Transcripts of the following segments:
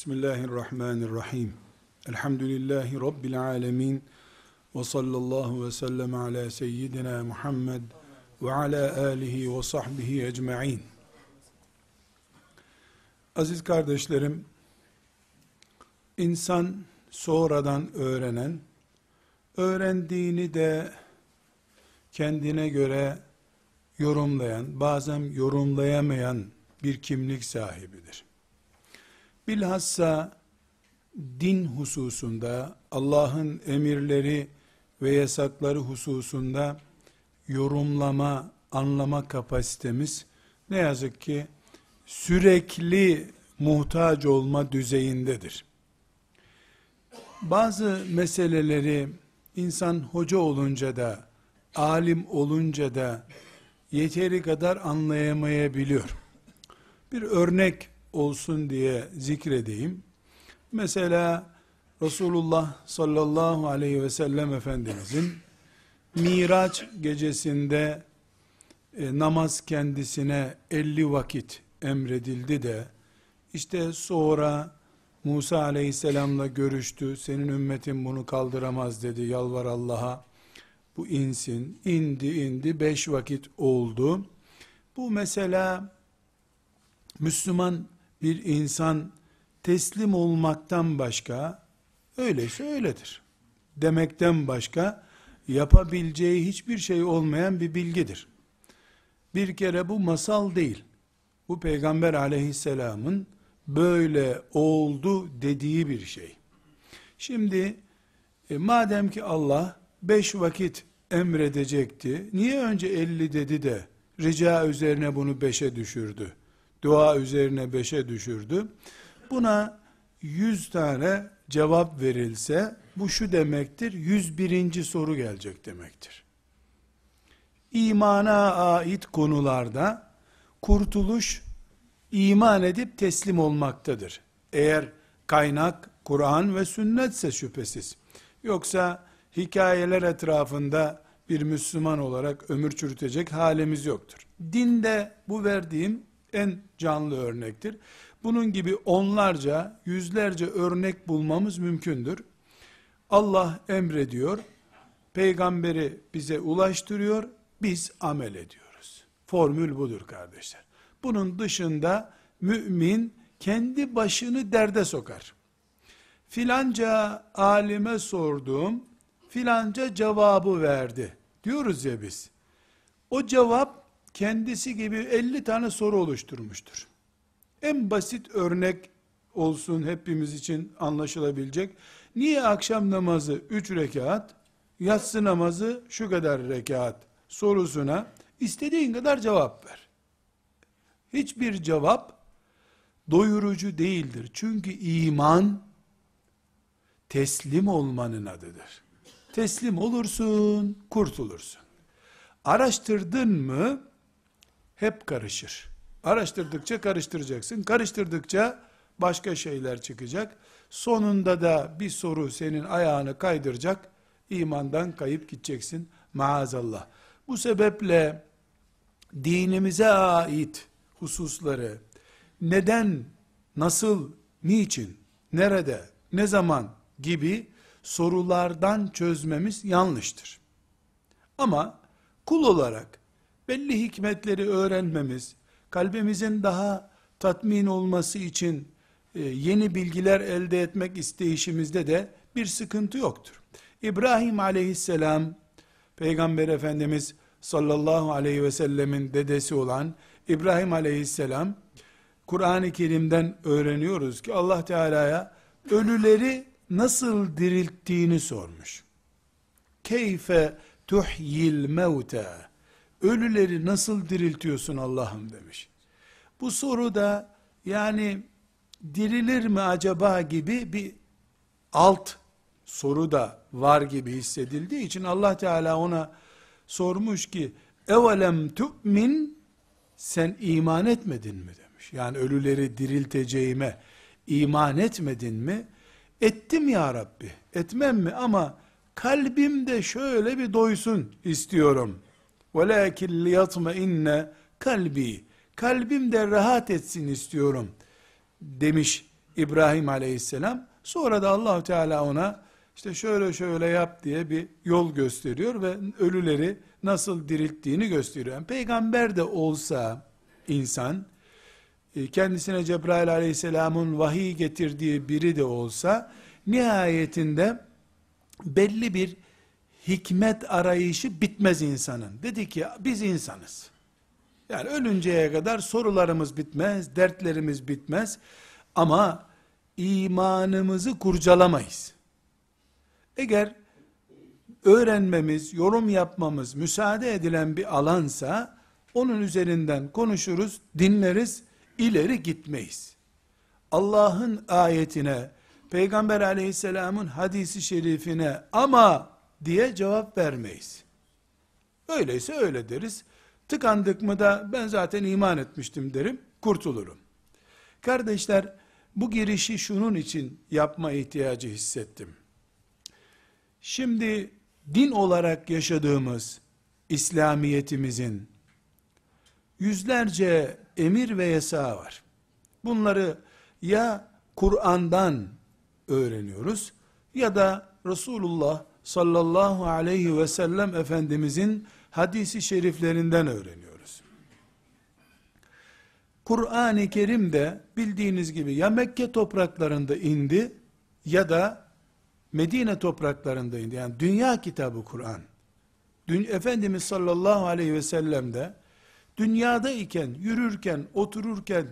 Bismillahirrahmanirrahim. Elhamdülillahi Rabbil alemin. Ve sallallahu ve sellem ala seyyidina Muhammed ve ala alihi ve sahbihi ecma'in. Aziz kardeşlerim, insan sonradan öğrenen, öğrendiğini de kendine göre yorumlayan, bazen yorumlayamayan bir kimlik sahibidir. Bilhassa din hususunda, Allah'ın emirleri ve yasakları hususunda yorumlama, anlama kapasitemiz ne yazık ki sürekli muhtaç olma düzeyindedir. Bazı meseleleri insan hoca olunca da, alim olunca da yeteri kadar anlayamayabiliyor. Bir örnek olsun diye zikredeyim. Mesela Resulullah sallallahu aleyhi ve sellem Efendimizin Miraç gecesinde e, namaz kendisine 50 vakit emredildi de işte sonra Musa aleyhisselamla görüştü. Senin ümmetin bunu kaldıramaz dedi. Yalvar Allah'a. Bu insin. indi indi. Beş vakit oldu. Bu mesela Müslüman bir insan teslim olmaktan başka öyleyse öyledir demekten başka yapabileceği hiçbir şey olmayan bir bilgidir. Bir kere bu masal değil. Bu peygamber aleyhisselamın böyle oldu dediği bir şey. Şimdi e, madem ki Allah beş vakit emredecekti, niye önce elli dedi de rica üzerine bunu beşe düşürdü? Dua üzerine beşe düşürdü. Buna yüz tane cevap verilse bu şu demektir, yüz birinci soru gelecek demektir. İmana ait konularda kurtuluş iman edip teslim olmaktadır. Eğer kaynak Kur'an ve sünnetse şüphesiz. Yoksa hikayeler etrafında bir Müslüman olarak ömür çürütecek halimiz yoktur. Dinde bu verdiğim en canlı örnektir. Bunun gibi onlarca, yüzlerce örnek bulmamız mümkündür. Allah emrediyor, peygamberi bize ulaştırıyor, biz amel ediyoruz. Formül budur kardeşler. Bunun dışında mümin kendi başını derde sokar. Filanca alime sordum, filanca cevabı verdi. Diyoruz ya biz. O cevap kendisi gibi 50 tane soru oluşturmuştur. En basit örnek olsun hepimiz için anlaşılabilecek. Niye akşam namazı 3 rekat, yatsı namazı şu kadar rekat sorusuna istediğin kadar cevap ver. Hiçbir cevap doyurucu değildir. Çünkü iman teslim olmanın adıdır. Teslim olursun, kurtulursun. Araştırdın mı hep karışır. Araştırdıkça karıştıracaksın. Karıştırdıkça başka şeyler çıkacak. Sonunda da bir soru senin ayağını kaydıracak. İmandan kayıp gideceksin. Maazallah. Bu sebeple dinimize ait hususları neden, nasıl, niçin, nerede, ne zaman gibi sorulardan çözmemiz yanlıştır. Ama kul olarak belli hikmetleri öğrenmemiz, kalbimizin daha tatmin olması için e, yeni bilgiler elde etmek isteyişimizde de bir sıkıntı yoktur. İbrahim aleyhisselam, Peygamber Efendimiz sallallahu aleyhi ve sellemin dedesi olan İbrahim aleyhisselam, Kur'an-ı Kerim'den öğreniyoruz ki Allah Teala'ya ölüleri nasıl dirilttiğini sormuş. Keyfe tuhyil mevte ölüleri nasıl diriltiyorsun Allah'ım demiş. Bu soru da yani dirilir mi acaba gibi bir alt soru da var gibi hissedildiği için Allah Teala ona sormuş ki evelem tu'min sen iman etmedin mi demiş. Yani ölüleri dirilteceğime iman etmedin mi? Ettim ya Rabbi. Etmem mi? Ama kalbimde şöyle bir doysun istiyorum. وَلَاكِنْ لِيَطْمَئِنَّ kalbi. Kalbim de rahat etsin istiyorum demiş İbrahim aleyhisselam. Sonra da allah Teala ona işte şöyle şöyle yap diye bir yol gösteriyor ve ölüleri nasıl dirilttiğini gösteriyor. Yani peygamber de olsa insan, e, kendisine Cebrail aleyhisselamın vahiy getirdiği biri de olsa, nihayetinde belli bir hikmet arayışı bitmez insanın. Dedi ki biz insanız. Yani ölünceye kadar sorularımız bitmez, dertlerimiz bitmez. Ama imanımızı kurcalamayız. Eğer öğrenmemiz, yorum yapmamız müsaade edilen bir alansa, onun üzerinden konuşuruz, dinleriz, ileri gitmeyiz. Allah'ın ayetine, Peygamber aleyhisselamın hadisi şerifine ama diye cevap vermeyiz. Öyleyse öyle deriz. Tıkandık mı da ben zaten iman etmiştim derim, kurtulurum. Kardeşler, bu girişi şunun için yapma ihtiyacı hissettim. Şimdi din olarak yaşadığımız İslamiyetimizin yüzlerce emir ve yasağı var. Bunları ya Kur'an'dan öğreniyoruz ya da Resulullah sallallahu aleyhi ve sellem Efendimizin hadisi şeriflerinden öğreniyoruz. Kur'an-ı Kerim de bildiğiniz gibi ya Mekke topraklarında indi ya da Medine topraklarında indi. Yani dünya kitabı Kur'an. Dün Efendimiz sallallahu aleyhi ve sellem de dünyada iken, yürürken, otururken,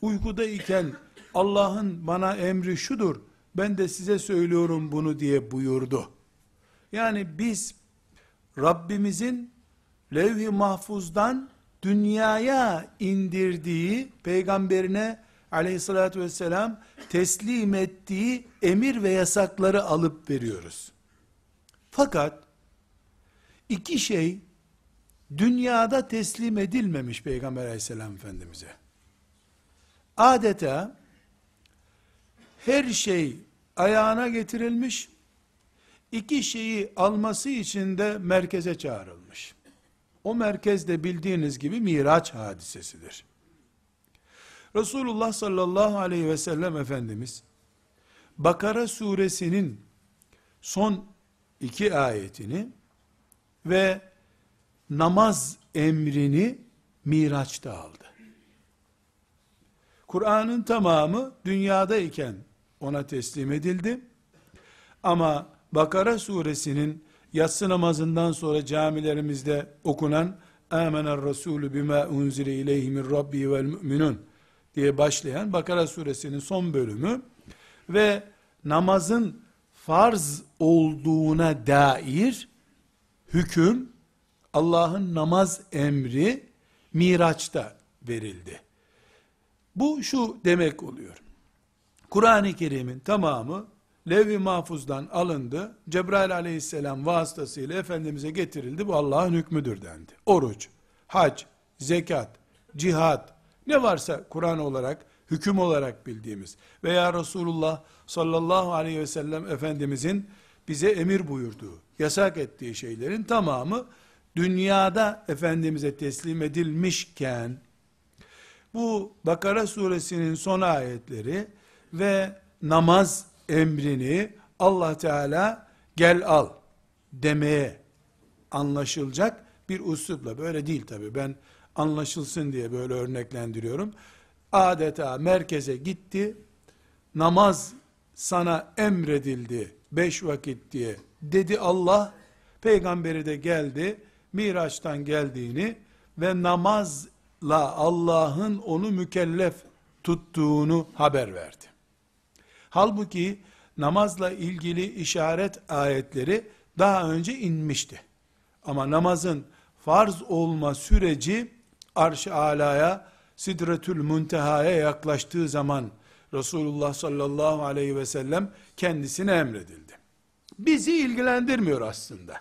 uykuda iken Allah'ın bana emri şudur, ben de size söylüyorum bunu diye buyurdu. Yani biz Rabbimizin levh-i mahfuzdan dünyaya indirdiği peygamberine aleyhissalatü vesselam teslim ettiği emir ve yasakları alıp veriyoruz. Fakat iki şey dünyada teslim edilmemiş peygamber aleyhisselam efendimize. Adeta her şey ayağına getirilmiş, iki şeyi alması için de merkeze çağrılmış. O merkezde bildiğiniz gibi Miraç hadisesidir. Resulullah sallallahu aleyhi ve sellem Efendimiz, Bakara suresinin son iki ayetini ve namaz emrini Miraç'ta aldı. Kur'an'ın tamamı dünyadayken ona teslim edildi. Ama Bakara suresinin yatsı namazından sonra camilerimizde okunan Amener Resulü bima unzile ileyhi min rabbi vel müminun diye başlayan Bakara suresinin son bölümü ve namazın farz olduğuna dair hüküm Allah'ın namaz emri Miraç'ta verildi. Bu şu demek oluyor. Kur'an-ı Kerim'in tamamı Lev-i Mahfuz'dan alındı. Cebrail aleyhisselam vasıtasıyla Efendimiz'e getirildi. Bu Allah'ın hükmüdür dendi. Oruç, hac, zekat, cihat, ne varsa Kur'an olarak, hüküm olarak bildiğimiz veya Resulullah sallallahu aleyhi ve sellem Efendimizin bize emir buyurduğu, yasak ettiği şeylerin tamamı dünyada Efendimiz'e teslim edilmişken, bu Bakara suresinin son ayetleri ve namaz emrini Allah Teala gel al demeye anlaşılacak bir uslupla. Böyle değil tabi ben anlaşılsın diye böyle örneklendiriyorum. Adeta merkeze gitti. Namaz sana emredildi. Beş vakit diye dedi Allah. Peygamberi de geldi. Miraç'tan geldiğini ve namazla Allah'ın onu mükellef tuttuğunu haber verdi. Halbuki namazla ilgili işaret ayetleri daha önce inmişti. Ama namazın farz olma süreci arş-ı alaya sidretül müntehaya yaklaştığı zaman Resulullah sallallahu aleyhi ve sellem kendisine emredildi. Bizi ilgilendirmiyor aslında.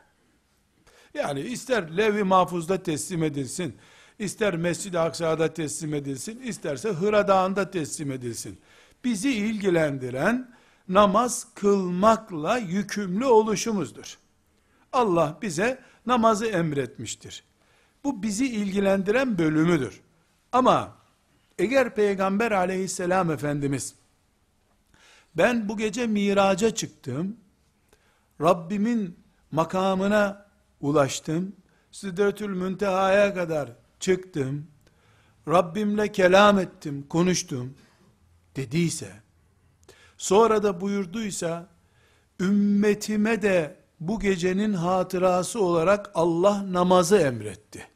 Yani ister Levi Mahfuz'da teslim edilsin, ister Mescid-i Aksa'da teslim edilsin, isterse Hıra Dağı'nda teslim edilsin. Bizi ilgilendiren namaz kılmakla yükümlü oluşumuzdur. Allah bize namazı emretmiştir. Bu bizi ilgilendiren bölümüdür. Ama eğer Peygamber aleyhisselam Efendimiz Ben bu gece miraca çıktım. Rabbimin makamına ulaştım. Sidretül müntehaya kadar çıktım. Rabbimle kelam ettim, konuştum dediyse, sonra da buyurduysa, ümmetime de bu gecenin hatırası olarak Allah namazı emretti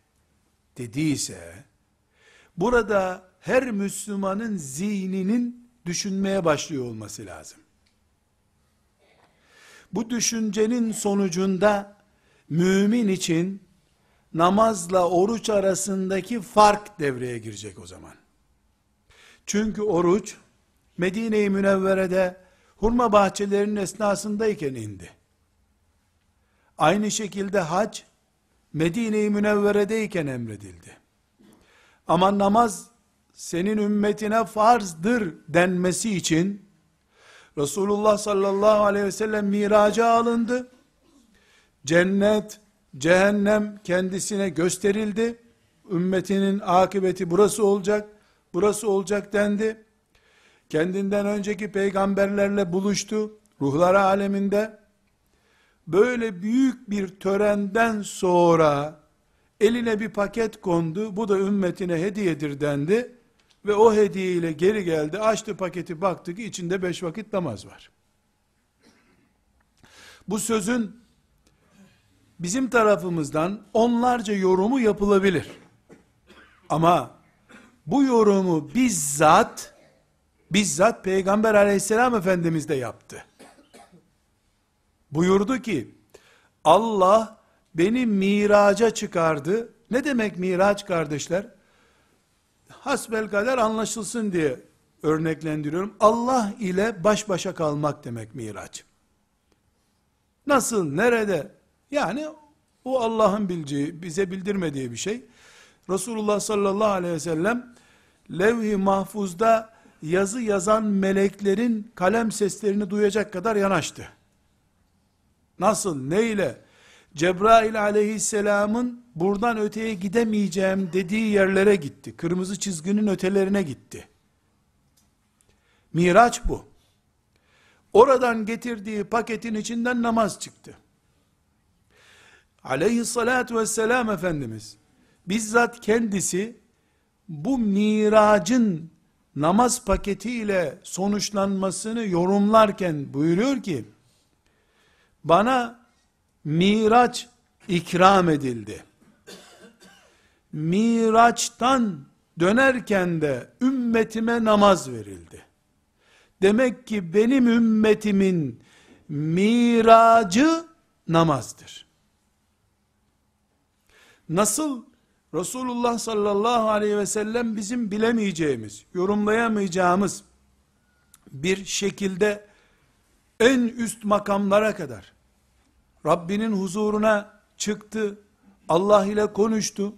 dediyse, burada her Müslümanın zihninin düşünmeye başlıyor olması lazım. Bu düşüncenin sonucunda mümin için namazla oruç arasındaki fark devreye girecek o zaman. Çünkü oruç Medine-i Münevvere'de hurma bahçelerinin esnasındayken indi. Aynı şekilde hac Medine-i Münevvere'deyken emredildi. Ama namaz senin ümmetine farzdır denmesi için Resulullah sallallahu aleyhi ve sellem miraca alındı. Cennet, cehennem kendisine gösterildi. Ümmetinin akıbeti burası olacak, burası olacak dendi. Kendinden önceki peygamberlerle buluştu. Ruhlar aleminde. Böyle büyük bir törenden sonra eline bir paket kondu. Bu da ümmetine hediyedir dendi. Ve o hediye ile geri geldi. Açtı paketi baktı ki içinde beş vakit namaz var. Bu sözün bizim tarafımızdan onlarca yorumu yapılabilir. Ama bu yorumu bizzat bizzat Peygamber aleyhisselam Efendimiz de yaptı. Buyurdu ki Allah beni miraca çıkardı. Ne demek miraç kardeşler? Hasbel kader anlaşılsın diye örneklendiriyorum. Allah ile baş başa kalmak demek miraç. Nasıl, nerede? Yani o Allah'ın bileceği, bize bildirmediği bir şey. Resulullah sallallahu aleyhi ve sellem levh-i mahfuzda yazı yazan meleklerin kalem seslerini duyacak kadar yanaştı. Nasıl, neyle? Cebrail aleyhisselamın buradan öteye gidemeyeceğim dediği yerlere gitti. Kırmızı çizginin ötelerine gitti. Miraç bu. Oradan getirdiği paketin içinden namaz çıktı. Aleyhissalatu vesselam Efendimiz bizzat kendisi bu miracın namaz paketiyle sonuçlanmasını yorumlarken buyuruyor ki bana miraç ikram edildi. Miraçtan dönerken de ümmetime namaz verildi. Demek ki benim ümmetimin miracı namazdır. Nasıl Resulullah sallallahu aleyhi ve sellem bizim bilemeyeceğimiz, yorumlayamayacağımız bir şekilde en üst makamlara kadar Rabbinin huzuruna çıktı, Allah ile konuştu.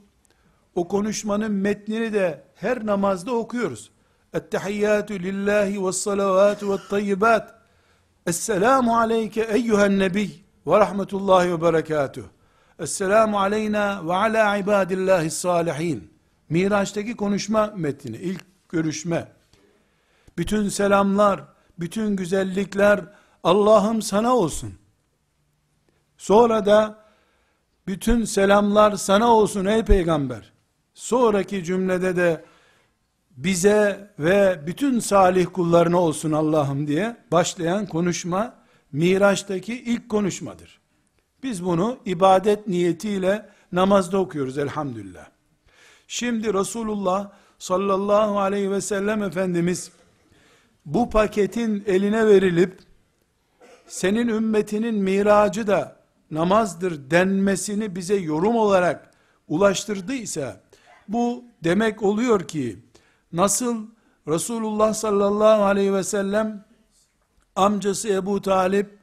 O konuşmanın metnini de her namazda okuyoruz. Ettehiyyatü lillahi ve salavatü ve tayyibat. Esselamu aleyke eyyühen nebiy ve rahmetullahi ve berekatuh. Esselamu aleyna ve ala ibadillahi salihin. Miraç'taki konuşma metni, ilk görüşme. Bütün selamlar, bütün güzellikler Allah'ım sana olsun. Sonra da bütün selamlar sana olsun ey peygamber. Sonraki cümlede de bize ve bütün salih kullarına olsun Allah'ım diye başlayan konuşma Miraç'taki ilk konuşmadır. Biz bunu ibadet niyetiyle namazda okuyoruz elhamdülillah. Şimdi Resulullah sallallahu aleyhi ve sellem Efendimiz bu paketin eline verilip senin ümmetinin miracı da namazdır denmesini bize yorum olarak ulaştırdıysa bu demek oluyor ki nasıl Resulullah sallallahu aleyhi ve sellem amcası Ebu Talip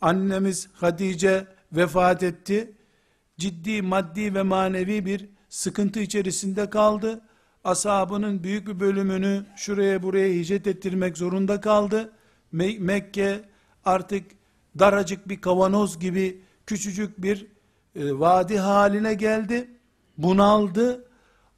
annemiz Hatice vefat etti. Ciddi maddi ve manevi bir sıkıntı içerisinde kaldı. Ashabının büyük bir bölümünü şuraya buraya hicret ettirmek zorunda kaldı. Mekke artık daracık bir kavanoz gibi küçücük bir e, vadi haline geldi. Bunaldı.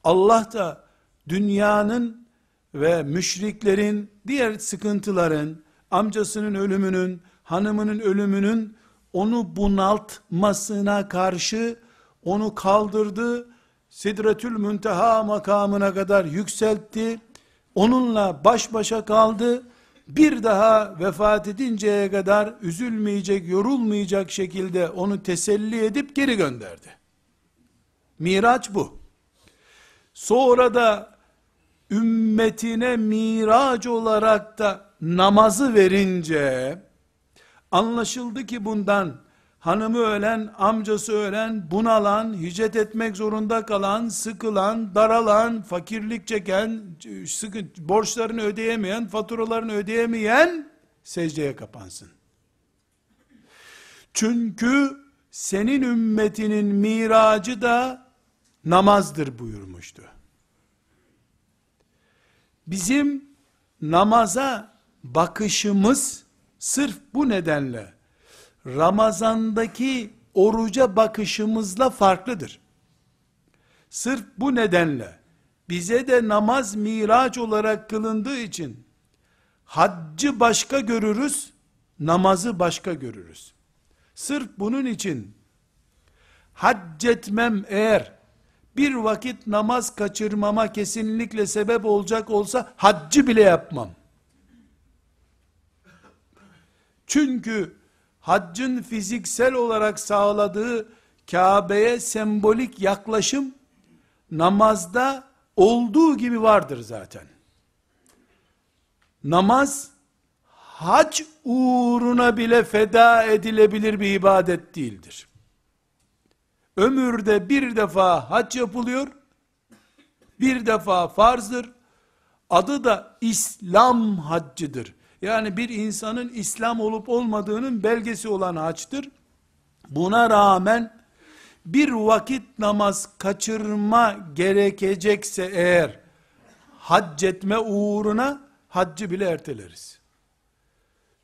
Allah da dünyanın ve müşriklerin diğer sıkıntıların, amcasının ölümünün, hanımının ölümünün onu bunaltmasına karşı onu kaldırdı, Sidretül Münteha makamına kadar yükseltti, onunla baş başa kaldı, bir daha vefat edinceye kadar üzülmeyecek, yorulmayacak şekilde onu teselli edip geri gönderdi. Miraç bu. Sonra da ümmetine miraç olarak da namazı verince anlaşıldı ki bundan hanımı ölen, amcası ölen, bunalan, hicret etmek zorunda kalan, sıkılan, daralan, fakirlik çeken, sıkı, borçlarını ödeyemeyen, faturalarını ödeyemeyen secdeye kapansın. Çünkü senin ümmetinin miracı da namazdır buyurmuştu. Bizim namaza bakışımız sırf bu nedenle Ramazandaki oruca bakışımızla farklıdır. Sırf bu nedenle bize de namaz miraç olarak kılındığı için haccı başka görürüz, namazı başka görürüz. Sırf bunun için hac etmem eğer bir vakit namaz kaçırmama kesinlikle sebep olacak olsa haccı bile yapmam. Çünkü haccın fiziksel olarak sağladığı Kabe'ye sembolik yaklaşım namazda olduğu gibi vardır zaten. Namaz hac uğruna bile feda edilebilir bir ibadet değildir. Ömürde bir defa hac yapılıyor, bir defa farzdır, adı da İslam haccıdır. Yani bir insanın İslam olup olmadığının belgesi olan haçtır. Buna rağmen bir vakit namaz kaçırma gerekecekse eğer hac etme uğruna haccı bile erteleriz.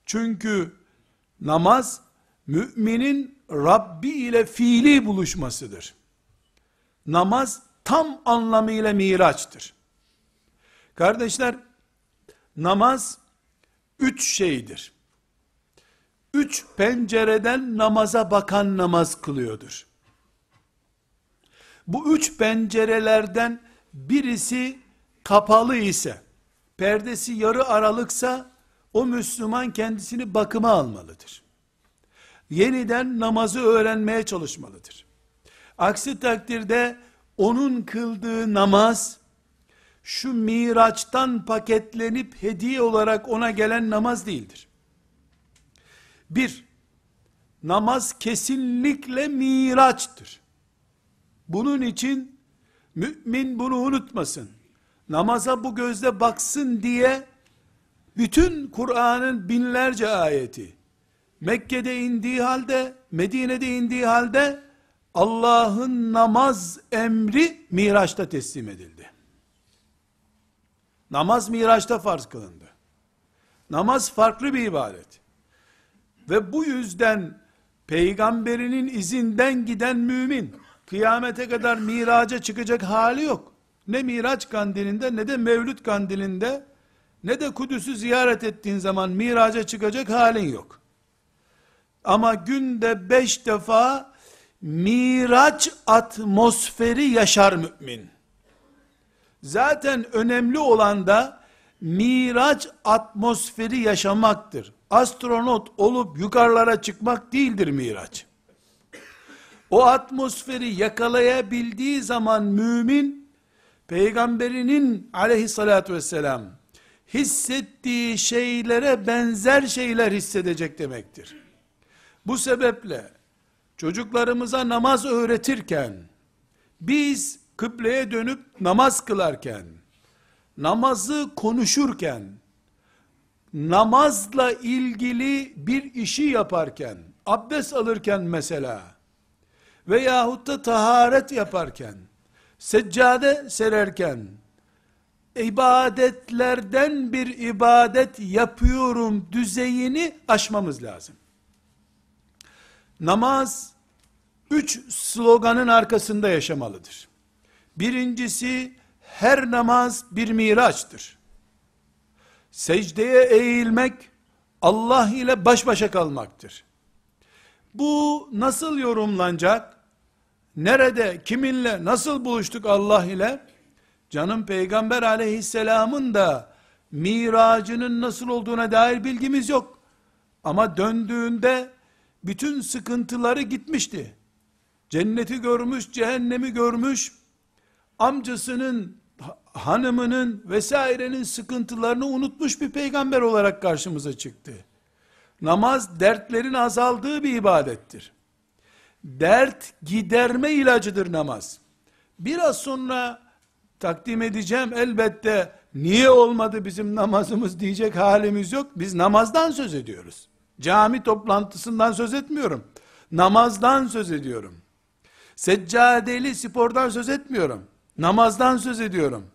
Çünkü namaz müminin Rabbi ile fiili buluşmasıdır. Namaz tam anlamıyla miraçtır. Kardeşler, namaz üç şeydir. Üç pencereden namaza bakan namaz kılıyordur. Bu üç pencerelerden birisi kapalı ise, perdesi yarı aralıksa, o Müslüman kendisini bakıma almalıdır. Yeniden namazı öğrenmeye çalışmalıdır. Aksi takdirde, onun kıldığı namaz, şu miraçtan paketlenip hediye olarak ona gelen namaz değildir. Bir, namaz kesinlikle miraçtır. Bunun için mümin bunu unutmasın. Namaza bu gözle baksın diye bütün Kur'an'ın binlerce ayeti Mekke'de indiği halde, Medine'de indiği halde Allah'ın namaz emri Miraç'ta teslim edildi. Namaz Miraç'ta farz kılındı. Namaz farklı bir ibadet. Ve bu yüzden peygamberinin izinden giden mümin kıyamete kadar miraca çıkacak hali yok. Ne miraç kandilinde ne de mevlüt kandilinde ne de Kudüs'ü ziyaret ettiğin zaman miraca çıkacak halin yok. Ama günde beş defa miraç atmosferi yaşar mümin. Zaten önemli olan da miraç atmosferi yaşamaktır. Astronot olup yukarılara çıkmak değildir miraç. O atmosferi yakalayabildiği zaman mümin, peygamberinin aleyhissalatü vesselam, hissettiği şeylere benzer şeyler hissedecek demektir. Bu sebeple, çocuklarımıza namaz öğretirken, biz kıbleye dönüp namaz kılarken, namazı konuşurken, namazla ilgili bir işi yaparken, abdest alırken mesela, veyahut da taharet yaparken, seccade sererken, ibadetlerden bir ibadet yapıyorum düzeyini aşmamız lazım. Namaz, üç sloganın arkasında yaşamalıdır. Birincisi, her namaz bir miraçtır. secdeye eğilmek, Allah ile baş başa kalmaktır. Bu nasıl yorumlanacak? Nerede, kiminle, nasıl buluştuk Allah ile? Canım Peygamber aleyhisselamın da miracının nasıl olduğuna dair bilgimiz yok. Ama döndüğünde bütün sıkıntıları gitmişti. Cenneti görmüş, cehennemi görmüş, amcasının, hanımının vesairenin sıkıntılarını unutmuş bir peygamber olarak karşımıza çıktı. Namaz dertlerin azaldığı bir ibadettir. Dert giderme ilacıdır namaz. Biraz sonra takdim edeceğim elbette niye olmadı bizim namazımız diyecek halimiz yok. Biz namazdan söz ediyoruz. Cami toplantısından söz etmiyorum. Namazdan söz ediyorum. Seccadeli spordan söz etmiyorum. Namazdan söz ediyorum.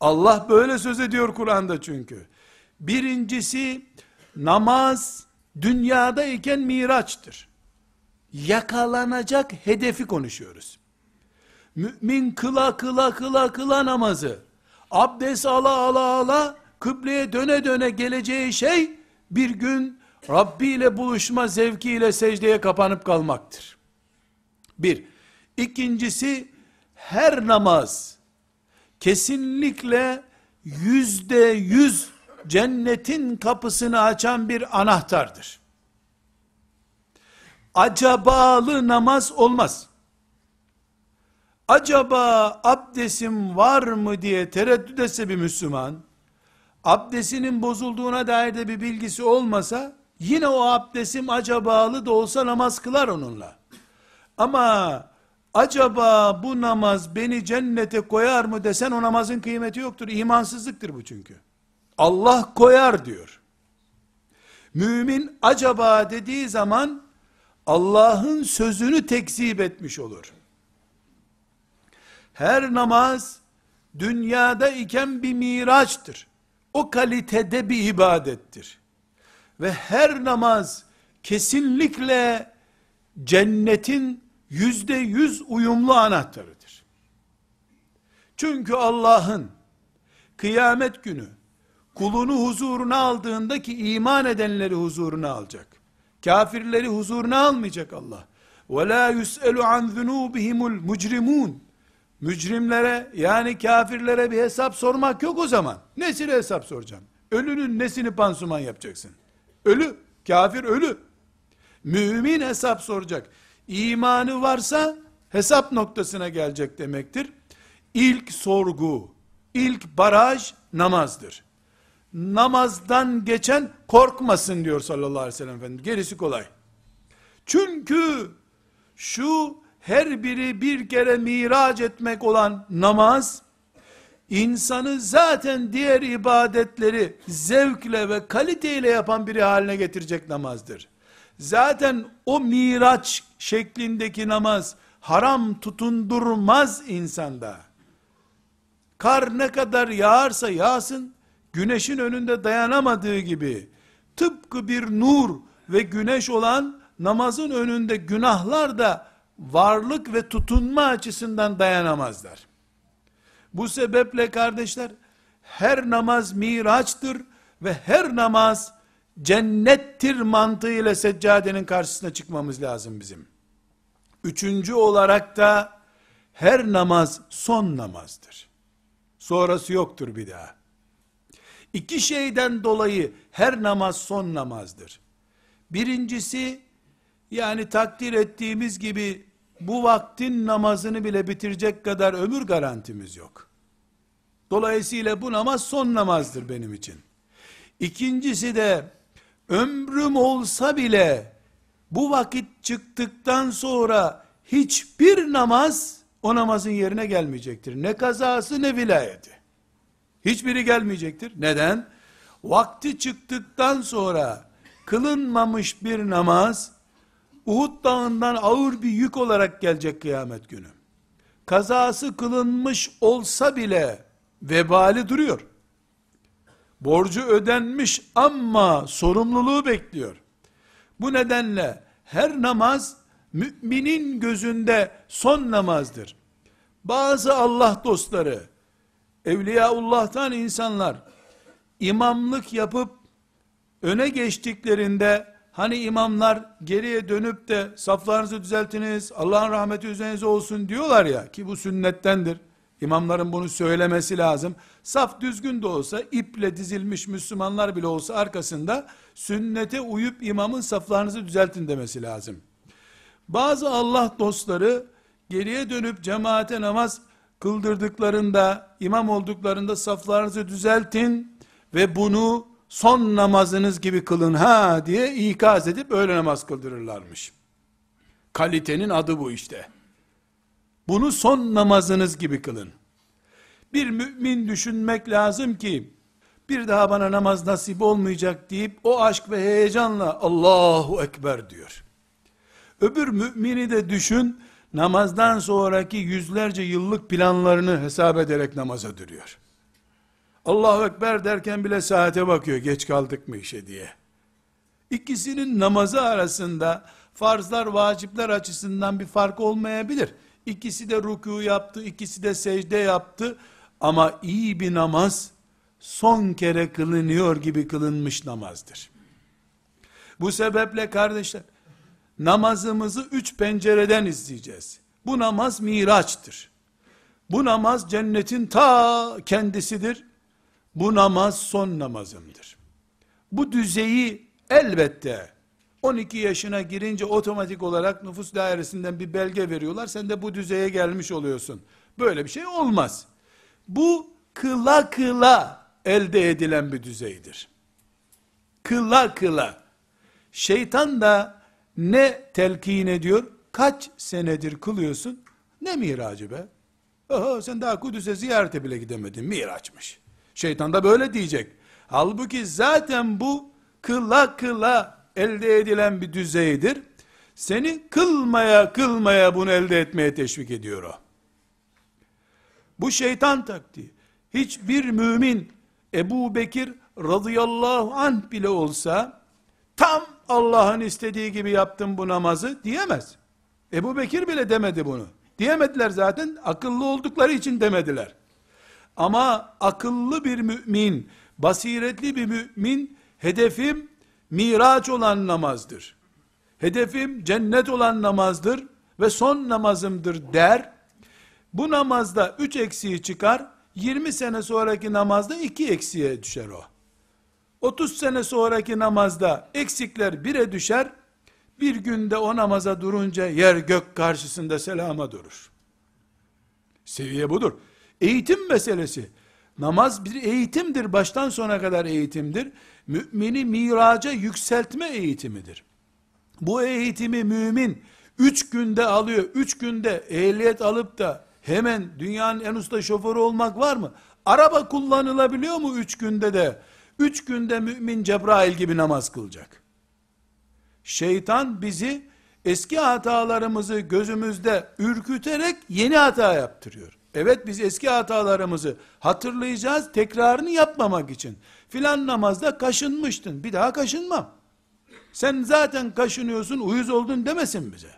Allah böyle söz ediyor Kur'an'da çünkü. Birincisi namaz dünyada iken miraçtır. Yakalanacak hedefi konuşuyoruz. Mümin kıla kıla kıla kıla namazı. Abdest ala ala ala kıbleye döne döne geleceği şey bir gün Rabbi ile buluşma zevkiyle secdeye kapanıp kalmaktır. Bir. İkincisi her namaz kesinlikle yüzde yüz cennetin kapısını açan bir anahtardır. Acabalı namaz olmaz. Acaba abdestim var mı diye tereddüt etse bir Müslüman, abdesinin bozulduğuna dair de bir bilgisi olmasa, yine o abdestim acabalı da olsa namaz kılar onunla. Ama acaba bu namaz beni cennete koyar mı desen o namazın kıymeti yoktur. İmansızlıktır bu çünkü. Allah koyar diyor. Mümin acaba dediği zaman Allah'ın sözünü tekzip etmiş olur. Her namaz dünyada iken bir miraçtır. O kalitede bir ibadettir. Ve her namaz kesinlikle cennetin yüzde yüz uyumlu anahtarıdır. Çünkü Allah'ın kıyamet günü kulunu huzuruna aldığında ki iman edenleri huzuruna alacak. Kafirleri huzuruna almayacak Allah. وَلَا يُسْأَلُ عَنْ ذُنُوبِهِمُ الْمُجْرِمُونَ Mücrimlere yani kafirlere bir hesap sormak yok o zaman. Nesine hesap soracaksın? Ölünün nesini pansuman yapacaksın? Ölü, kafir ölü. Mümin hesap soracak. İmanı varsa hesap noktasına gelecek demektir. İlk sorgu, ilk baraj namazdır. Namazdan geçen korkmasın diyor sallallahu aleyhi ve sellem Efendimiz. Gerisi kolay. Çünkü şu her biri bir kere miraç etmek olan namaz, insanı zaten diğer ibadetleri zevkle ve kaliteyle yapan biri haline getirecek namazdır. Zaten o miraç şeklindeki namaz haram tutundurmaz insanda. Kar ne kadar yağarsa yağsın, güneşin önünde dayanamadığı gibi, tıpkı bir nur ve güneş olan namazın önünde günahlar da varlık ve tutunma açısından dayanamazlar. Bu sebeple kardeşler, her namaz miraçtır ve her namaz cennettir mantığıyla seccadenin karşısına çıkmamız lazım bizim. Üçüncü olarak da her namaz son namazdır. Sonrası yoktur bir daha. İki şeyden dolayı her namaz son namazdır. Birincisi, yani takdir ettiğimiz gibi bu vaktin namazını bile bitirecek kadar ömür garantimiz yok. Dolayısıyla bu namaz son namazdır benim için. İkincisi de ömrüm olsa bile bu vakit çıktıktan sonra hiçbir namaz o namazın yerine gelmeyecektir. Ne kazası ne vilayeti. Hiçbiri gelmeyecektir. Neden? Vakti çıktıktan sonra kılınmamış bir namaz Uhud dağından ağır bir yük olarak gelecek kıyamet günü. Kazası kılınmış olsa bile vebali duruyor. Borcu ödenmiş ama sorumluluğu bekliyor. Bu nedenle her namaz müminin gözünde son namazdır. Bazı Allah dostları, Evliyaullah'tan insanlar, imamlık yapıp öne geçtiklerinde hani imamlar geriye dönüp de saflarınızı düzeltiniz, Allah'ın rahmeti üzerinize olsun diyorlar ya ki bu sünnettendir. İmamların bunu söylemesi lazım. Saf düzgün de olsa, iple dizilmiş Müslümanlar bile olsa arkasında sünnete uyup imamın saflarınızı düzeltin demesi lazım. Bazı Allah dostları geriye dönüp cemaate namaz kıldırdıklarında, imam olduklarında saflarınızı düzeltin ve bunu son namazınız gibi kılın ha diye ikaz edip öyle namaz kıldırırlarmış. Kalitenin adı bu işte. Bunu son namazınız gibi kılın. Bir mümin düşünmek lazım ki bir daha bana namaz nasip olmayacak deyip o aşk ve heyecanla Allahu Ekber diyor. Öbür mümini de düşün, namazdan sonraki yüzlerce yıllık planlarını hesap ederek namaza duruyor. Allahu Ekber derken bile saate bakıyor, geç kaldık mı işe diye. İkisinin namazı arasında farzlar, vacipler açısından bir fark olmayabilir. İkisi de ruku yaptı, ikisi de secde yaptı. Ama iyi bir namaz, son kere kılınıyor gibi kılınmış namazdır. Bu sebeple kardeşler, namazımızı üç pencereden izleyeceğiz. Bu namaz miraçtır. Bu namaz cennetin ta kendisidir. Bu namaz son namazımdır. Bu düzeyi elbette 12 yaşına girince otomatik olarak nüfus dairesinden bir belge veriyorlar. Sen de bu düzeye gelmiş oluyorsun. Böyle bir şey olmaz. Bu kıla kıla elde edilen bir düzeydir. Kıla kıla. Şeytan da ne telkin ediyor? Kaç senedir kılıyorsun? Ne miracı be? Oho sen daha Kudüs'e ziyarete bile gidemedin. Miraçmış. Şeytan da böyle diyecek. Halbuki zaten bu kıla kıla elde edilen bir düzeydir. Seni kılmaya kılmaya bunu elde etmeye teşvik ediyor o. Bu şeytan taktiği. Hiçbir mümin Ebu Bekir radıyallahu anh bile olsa tam Allah'ın istediği gibi yaptım bu namazı diyemez. Ebu Bekir bile demedi bunu. Diyemediler zaten akıllı oldukları için demediler. Ama akıllı bir mümin, basiretli bir mümin, hedefim miraç olan namazdır. Hedefim cennet olan namazdır ve son namazımdır der. Bu namazda üç eksiği çıkar, 20 sene sonraki namazda iki eksiğe düşer o. 30 sene sonraki namazda eksikler bire düşer, bir günde o namaza durunca yer gök karşısında selama durur. Seviye budur. Eğitim meselesi. Namaz bir eğitimdir, baştan sona kadar eğitimdir. Mümini miraca yükseltme eğitimidir. Bu eğitimi mümin üç günde alıyor, üç günde ehliyet alıp da hemen dünyanın en usta şoförü olmak var mı? Araba kullanılabiliyor mu üç günde de? Üç günde mümin Cebrail gibi namaz kılacak. Şeytan bizi eski hatalarımızı gözümüzde ürküterek yeni hata yaptırıyor. Evet biz eski hatalarımızı hatırlayacağız tekrarını yapmamak için. Filan namazda kaşınmıştın bir daha kaşınmam. Sen zaten kaşınıyorsun uyuz oldun demesin bize.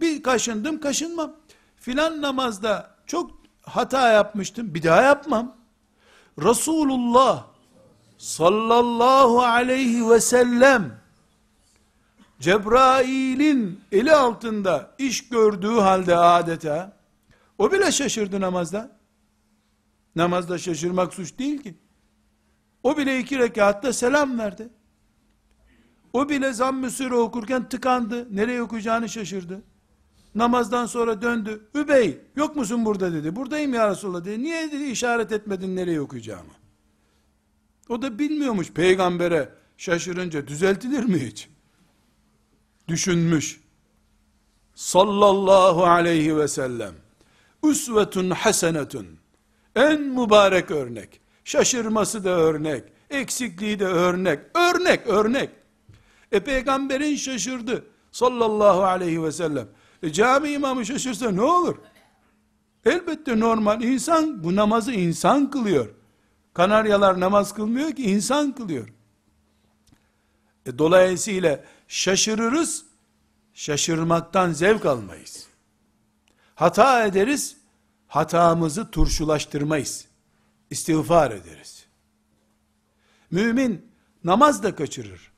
Bir kaşındım kaşınmam. Filan namazda çok hata yapmıştım bir daha yapmam. Resulullah sallallahu aleyhi ve sellem Cebrail'in eli altında iş gördüğü halde adeta o bile şaşırdı namazda. Namazda şaşırmak suç değil ki. O bile iki rekatta selam verdi. O bile zamm-ı sure okurken tıkandı. Nereye okuyacağını şaşırdı. Namazdan sonra döndü. Übey yok musun burada dedi. Buradayım ya Resulallah dedi. Niye dedi işaret etmedin nereye okuyacağımı. O da bilmiyormuş peygambere şaşırınca düzeltilir mi hiç? Düşünmüş. Sallallahu aleyhi ve sellem. Üsvetun hasenetun. En mübarek örnek. Şaşırması da örnek. Eksikliği de örnek. Örnek, örnek. E peygamberin şaşırdı. Sallallahu aleyhi ve sellem. E cami imamı şaşırsa ne olur? Elbette normal. insan bu namazı insan kılıyor. Kanaryalar namaz kılmıyor ki insan kılıyor. E dolayısıyla şaşırırız, şaşırmaktan zevk almayız. Hata ederiz, hatamızı turşulaştırmayız. İstiğfar ederiz. Mümin namaz da kaçırır.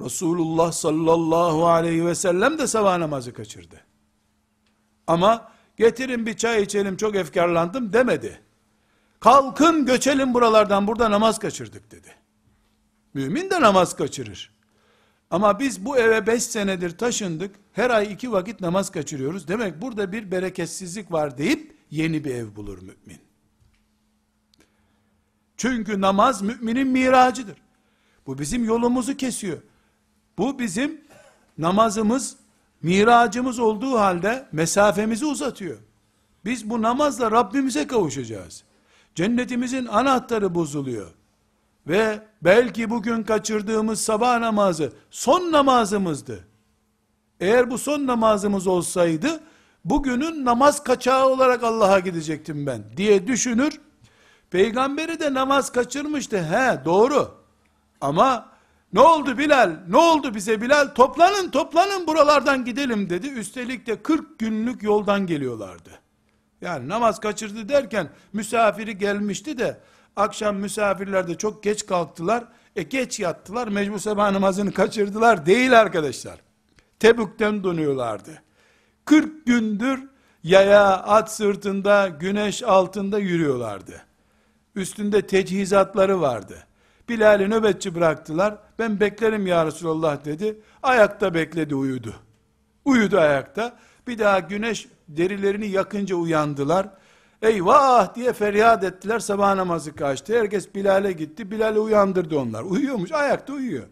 Resulullah sallallahu aleyhi ve sellem de sabah namazı kaçırdı. Ama getirin bir çay içelim çok efkarlandım demedi. Kalkın göçelim buralardan burada namaz kaçırdık dedi. Mümin de namaz kaçırır. Ama biz bu eve beş senedir taşındık. Her ay iki vakit namaz kaçırıyoruz. Demek burada bir bereketsizlik var deyip yeni bir ev bulur mümin. Çünkü namaz müminin miracıdır. Bu bizim yolumuzu kesiyor. Bu bizim namazımız, miracımız olduğu halde mesafemizi uzatıyor. Biz bu namazla Rabbimize kavuşacağız. Cennetimizin anahtarı bozuluyor. Ve belki bugün kaçırdığımız sabah namazı son namazımızdı. Eğer bu son namazımız olsaydı, bugünün namaz kaçağı olarak Allah'a gidecektim ben diye düşünür. Peygamberi de namaz kaçırmıştı. He doğru. Ama ne oldu Bilal? Ne oldu bize Bilal? Toplanın toplanın buralardan gidelim dedi. Üstelik de 40 günlük yoldan geliyorlardı. Yani namaz kaçırdı derken misafiri gelmişti de akşam misafirler de çok geç kalktılar. E geç yattılar mecbur sabah namazını kaçırdılar değil arkadaşlar. Tebük'ten dönüyorlardı. 40 gündür yaya at sırtında güneş altında yürüyorlardı. Üstünde tecihizatları vardı. Bilal'i nöbetçi bıraktılar. Ben beklerim ya Resulallah dedi. Ayakta bekledi uyudu. Uyudu ayakta. Bir daha güneş derilerini yakınca uyandılar. Eyvah diye feryat ettiler. Sabah namazı kaçtı. Herkes Bilal'e gitti. Bilal'i uyandırdı onlar. Uyuyormuş. Ayakta uyuyor.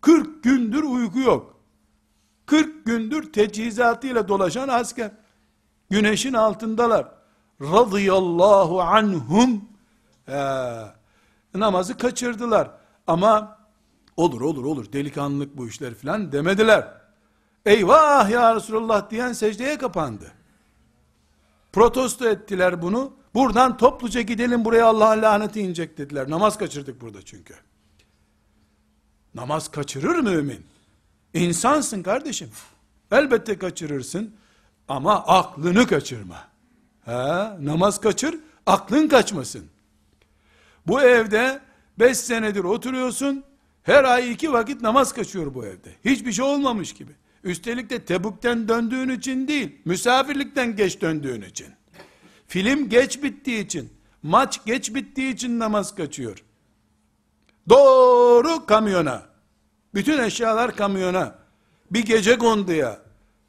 40 gündür uyku yok. 40 gündür tecihizatıyla dolaşan asker. Güneşin altındalar. Radıyallahu anhum. Ee, namazı kaçırdılar. Ama olur olur olur delikanlılık bu işler filan demediler. Eyvah ya Resulullah diyen secdeye kapandı. Protesto ettiler bunu. Buradan topluca gidelim buraya Allah'ın laneti inecek dediler. Namaz kaçırdık burada çünkü. Namaz kaçırır mümin. İnsansın kardeşim. Elbette kaçırırsın. Ama aklını kaçırma. Ha, namaz kaçır, aklın kaçmasın. Bu evde beş senedir oturuyorsun, her ay iki vakit namaz kaçıyor bu evde. Hiçbir şey olmamış gibi. Üstelik de Tebuk'ten döndüğün için değil, misafirlikten geç döndüğün için. Film geç bittiği için, maç geç bittiği için namaz kaçıyor. Doğru kamyona. Bütün eşyalar kamyona. Bir gece konduya.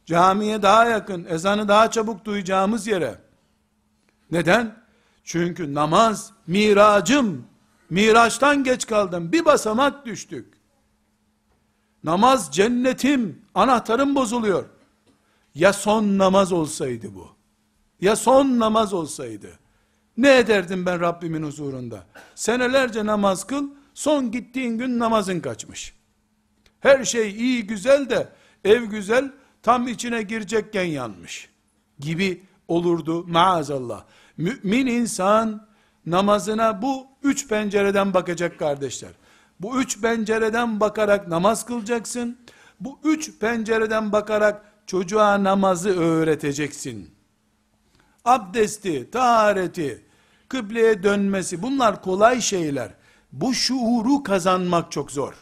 Camiye daha yakın, ezanı daha çabuk duyacağımız yere. Neden? Çünkü namaz, miracım, miraçtan geç kaldım, bir basamak düştük. Namaz cennetim, anahtarım bozuluyor. Ya son namaz olsaydı bu? Ya son namaz olsaydı? Ne ederdim ben Rabbimin huzurunda? Senelerce namaz kıl, son gittiğin gün namazın kaçmış. Her şey iyi güzel de, ev güzel, tam içine girecekken yanmış. Gibi olurdu maazallah. Mümin insan namazına bu üç pencereden bakacak kardeşler. Bu üç pencereden bakarak namaz kılacaksın. Bu üç pencereden bakarak çocuğa namazı öğreteceksin. Abdesti, tahareti, kıbleye dönmesi bunlar kolay şeyler. Bu şuuru kazanmak çok zor.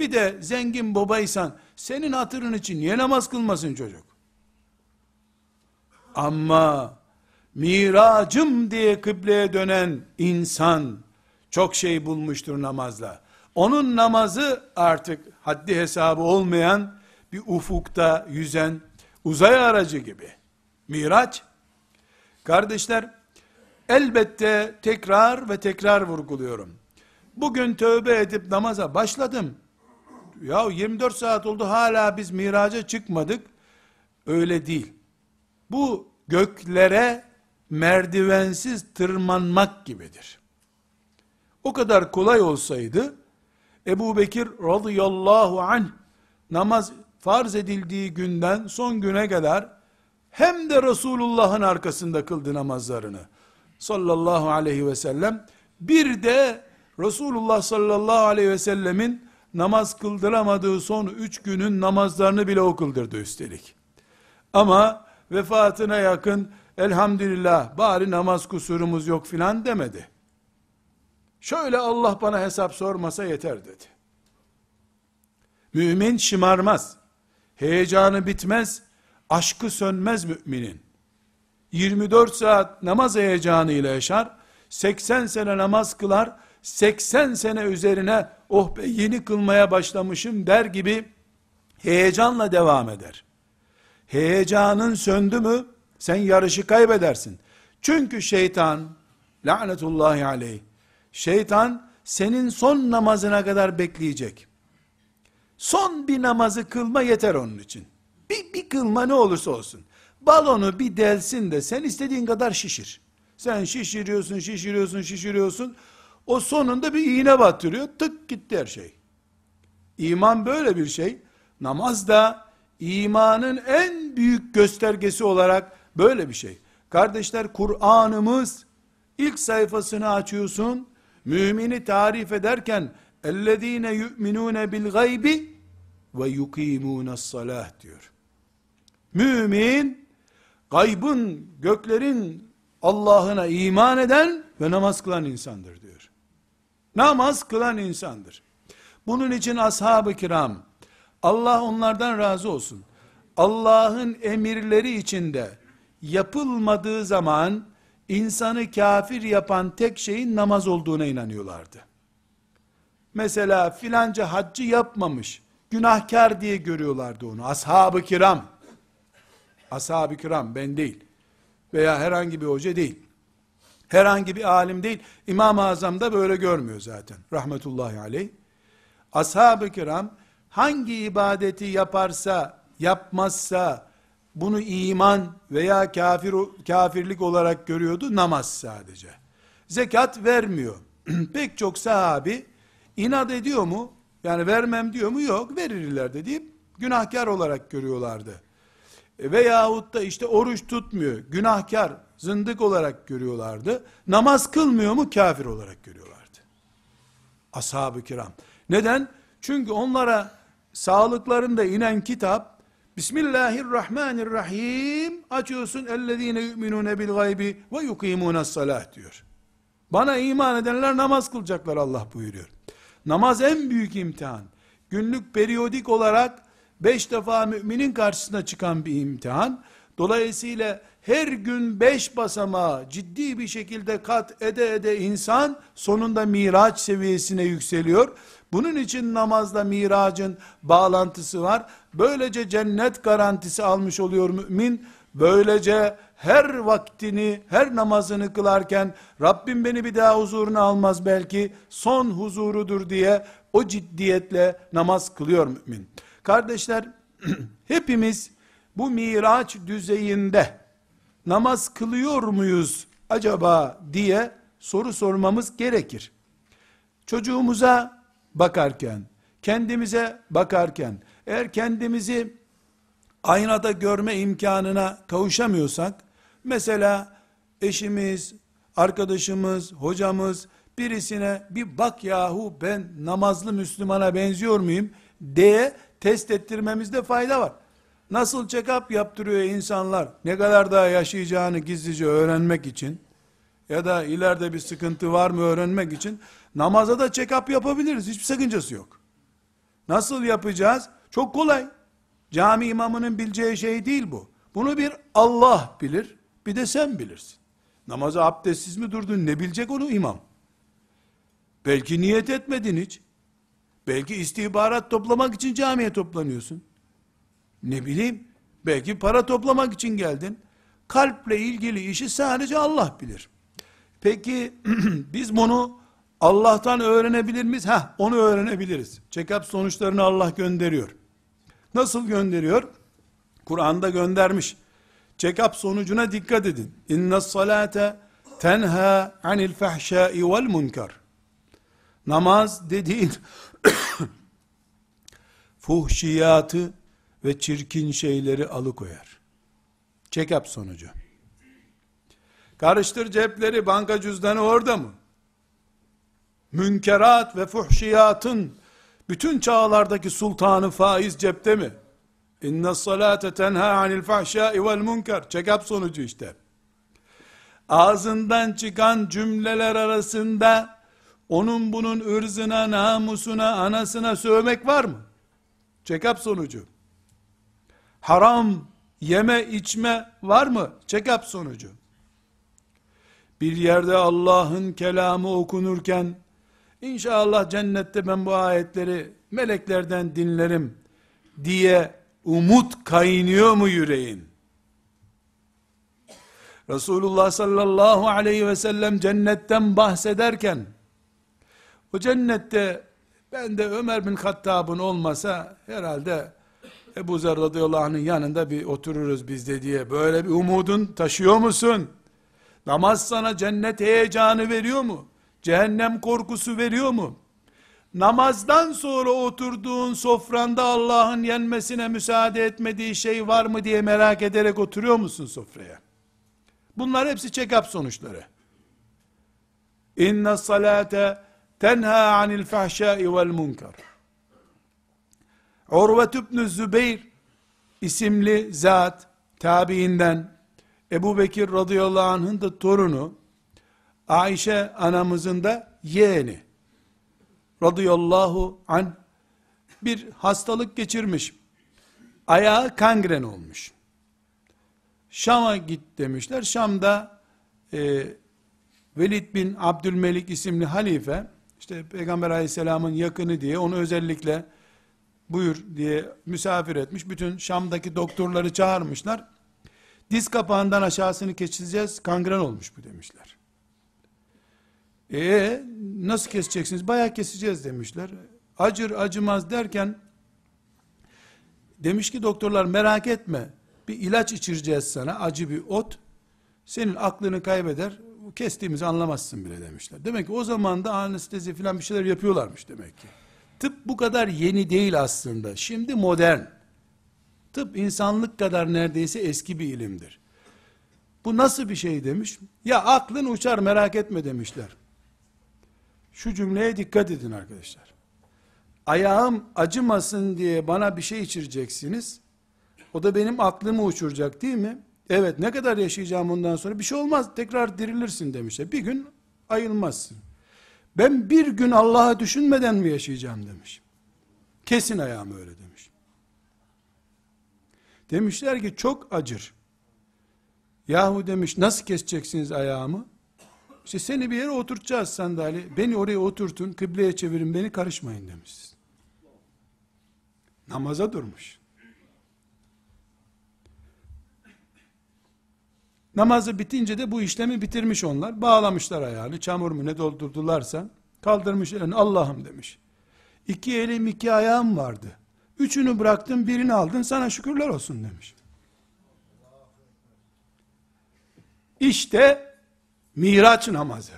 Bir de zengin babaysan senin hatırın için niye namaz kılmasın çocuk? Ama miracım diye kıbleye dönen insan çok şey bulmuştur namazla. Onun namazı artık haddi hesabı olmayan bir ufukta yüzen uzay aracı gibi. Miraç. Kardeşler, elbette tekrar ve tekrar vurguluyorum. Bugün tövbe edip namaza başladım. Ya 24 saat oldu hala biz miraca çıkmadık. Öyle değil. Bu göklere merdivensiz tırmanmak gibidir. O kadar kolay olsaydı, Ebu Bekir radıyallahu anh, namaz farz edildiği günden son güne kadar, hem de Resulullah'ın arkasında kıldı namazlarını. Sallallahu aleyhi ve sellem. Bir de Resulullah sallallahu aleyhi ve sellemin namaz kıldıramadığı son üç günün namazlarını bile o kıldırdı üstelik. Ama vefatına yakın elhamdülillah bari namaz kusurumuz yok filan demedi. Şöyle Allah bana hesap sormasa yeter dedi. Mümin şımarmaz. Heyecanı bitmez. Aşkı sönmez müminin. 24 saat namaz heyecanıyla yaşar. 80 sene namaz kılar. 80 sene üzerine oh be yeni kılmaya başlamışım der gibi heyecanla devam eder. Heyecanın söndü mü sen yarışı kaybedersin. Çünkü şeytan lanetullahi aleyh şeytan senin son namazına kadar bekleyecek. Son bir namazı kılma yeter onun için. Bir, bir kılma ne olursa olsun. Balonu bir delsin de sen istediğin kadar şişir. Sen şişiriyorsun, şişiriyorsun, şişiriyorsun. O sonunda bir iğne batırıyor. Tık gitti her şey. İman böyle bir şey. Namaz da imanın en büyük göstergesi olarak böyle bir şey. Kardeşler Kur'an'ımız ilk sayfasını açıyorsun. Mümini tarif ederken اَلَّذ۪ينَ يُؤْمِنُونَ بِالْغَيْبِ وَيُقِيمُونَ الصَّلَاةِ diyor. Mümin, gaybın, göklerin Allah'ına iman eden ve namaz kılan insandır diyor. Namaz kılan insandır. Bunun için ashab-ı kiram, Allah onlardan razı olsun. Allah'ın emirleri içinde yapılmadığı zaman insanı kafir yapan tek şeyin namaz olduğuna inanıyorlardı. Mesela filanca haccı yapmamış, günahkar diye görüyorlardı onu. Ashab-ı kiram, ashab-ı kiram ben değil veya herhangi bir hoca değil. Herhangi bir alim değil. İmam-ı Azam da böyle görmüyor zaten. Rahmetullahi aleyh. Ashab-ı kiram hangi ibadeti yaparsa, yapmazsa bunu iman veya kafir kafirlik olarak görüyordu. Namaz sadece. Zekat vermiyor. Pek çok sahabi inat ediyor mu? Yani vermem diyor mu? Yok verirler de deyip günahkar olarak görüyorlardı. E, veyahut da işte oruç tutmuyor. Günahkar, zındık olarak görüyorlardı. Namaz kılmıyor mu? Kafir olarak görüyorlardı. Ashab-ı kiram. Neden? Çünkü onlara sağlıklarında inen kitap Bismillahirrahmanirrahim açıyorsun ellezine yu'minune bil gaybi ve yukimune salah diyor. Bana iman edenler namaz kılacaklar Allah buyuruyor. Namaz en büyük imtihan. Günlük periyodik olarak beş defa müminin karşısına çıkan bir imtihan. Dolayısıyla her gün beş basamağı ciddi bir şekilde kat ede ede insan sonunda miraç seviyesine yükseliyor. Bunun için namazla miracın bağlantısı var. Böylece cennet garantisi almış oluyor mümin. Böylece her vaktini, her namazını kılarken Rabbim beni bir daha huzuruna almaz belki son huzurudur diye o ciddiyetle namaz kılıyor mümin. Kardeşler hepimiz bu miraç düzeyinde namaz kılıyor muyuz acaba diye soru sormamız gerekir. Çocuğumuza bakarken, kendimize bakarken, eğer kendimizi aynada görme imkanına kavuşamıyorsak, mesela eşimiz, arkadaşımız, hocamız birisine bir bak yahu ben namazlı Müslümana benziyor muyum diye test ettirmemizde fayda var. Nasıl check-up yaptırıyor insanlar ne kadar daha yaşayacağını gizlice öğrenmek için ya da ileride bir sıkıntı var mı öğrenmek için namaza da check-up yapabiliriz. Hiçbir sakıncası yok. Nasıl yapacağız? Çok kolay. Cami imamının bileceği şey değil bu. Bunu bir Allah bilir, bir de sen bilirsin. Namaza abdestsiz mi durdun ne bilecek onu imam? Belki niyet etmedin hiç. Belki istihbarat toplamak için camiye toplanıyorsun. Ne bileyim, belki para toplamak için geldin. Kalple ilgili işi sadece Allah bilir. Peki biz bunu Allah'tan öğrenebilir miyiz? Ha, onu öğrenebiliriz. Check-up sonuçlarını Allah gönderiyor. Nasıl gönderiyor? Kur'an'da göndermiş. Check-up sonucuna dikkat edin. İnne salate tenha anil fahşai vel munkar. Namaz dediğin fuhşiyatı ve çirkin şeyleri alıkoyar. Check-up sonucu. Karıştır cepleri, banka cüzdanı orada mı? Münkerat ve fuhşiyatın bütün çağlardaki sultanı faiz cepte mi? İnne salate tenha anil fahşai vel munkar. Check-up sonucu işte. Ağzından çıkan cümleler arasında onun bunun ırzına, namusuna, anasına sövmek var mı? Check-up sonucu. Haram yeme içme var mı? Check-up sonucu. Bir yerde Allah'ın kelamı okunurken inşallah cennette ben bu ayetleri meleklerden dinlerim diye umut kaynıyor mu yüreğin? Resulullah sallallahu aleyhi ve sellem cennetten bahsederken o cennette ben de Ömer bin Hattab'ın olmasa herhalde Ebu Zer radıyallahu anh'ın yanında bir otururuz biz de diye böyle bir umudun taşıyor musun? Namaz sana cennet heyecanı veriyor mu? Cehennem korkusu veriyor mu? Namazdan sonra oturduğun sofranda Allah'ın yenmesine müsaade etmediği şey var mı diye merak ederek oturuyor musun sofraya? Bunlar hepsi check-up sonuçları. İnne salate tenha anil fahşai vel munkar. Urvet ibn Zübeyir isimli zat tabiinden Ebu Bekir radıyallahu anh'ın da torunu Ayşe anamızın da yeğeni radıyallahu an bir hastalık geçirmiş. Ayağı kangren olmuş. Şam'a git demişler. Şam'da e, Velid bin Abdülmelik isimli halife işte Peygamber aleyhisselamın yakını diye onu özellikle buyur diye misafir etmiş. Bütün Şam'daki doktorları çağırmışlar. Diz kapağından aşağısını keseceğiz. Kangren olmuş bu demişler. E nasıl keseceksiniz? Bayağı keseceğiz demişler. Acır acımaz derken demiş ki doktorlar merak etme. Bir ilaç içireceğiz sana. Acı bir ot. Senin aklını kaybeder. Kestiğimizi anlamazsın bile demişler. Demek ki o zaman da anestezi falan bir şeyler yapıyorlarmış demek ki. Tıp bu kadar yeni değil aslında. Şimdi modern. Tıp insanlık kadar neredeyse eski bir ilimdir. Bu nasıl bir şey demiş? Ya aklın uçar merak etme demişler. Şu cümleye dikkat edin arkadaşlar. Ayağım acımasın diye bana bir şey içireceksiniz. O da benim aklımı uçuracak değil mi? Evet ne kadar yaşayacağım ondan sonra bir şey olmaz tekrar dirilirsin demişler. Bir gün ayılmazsın. Ben bir gün Allah'a düşünmeden mi yaşayacağım demiş. Kesin ayağım öyle demiş. Demişler ki çok acır. Yahu demiş nasıl keseceksiniz ayağımı? İşte seni bir yere oturtacağız sandalye. Beni oraya oturtun, kıbleye çevirin, beni karışmayın demiş. Namaza durmuş. Namazı bitince de bu işlemi bitirmiş onlar. Bağlamışlar ayağını. Çamur mu ne doldurdularsa. Kaldırmış elini. Allah'ım demiş. İki elim iki ayağım vardı. Üçünü bıraktın birini aldın sana şükürler olsun demiş. İşte Miraç namazı.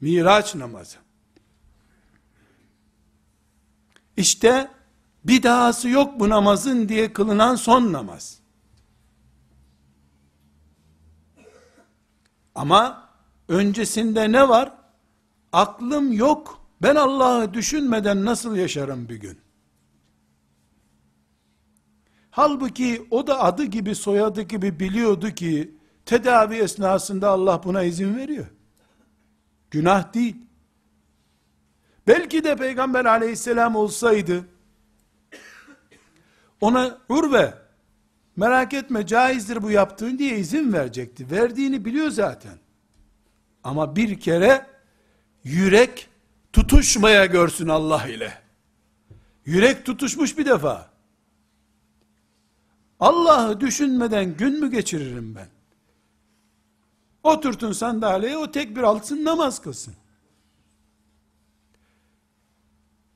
Miraç namazı. İşte bir dahası yok bu namazın diye kılınan son namaz. Ama öncesinde ne var? Aklım yok. Ben Allah'ı düşünmeden nasıl yaşarım bir gün? Halbuki o da adı gibi soyadı gibi biliyordu ki tedavi esnasında Allah buna izin veriyor. Günah değil. Belki de Peygamber aleyhisselam olsaydı ona Urve merak etme caizdir bu yaptığın diye izin verecekti. Verdiğini biliyor zaten. Ama bir kere yürek tutuşmaya görsün Allah ile. Yürek tutuşmuş bir defa. Allah'ı düşünmeden gün mü geçiririm ben? Oturtun sandalyeye o tek bir alsın namaz kılsın.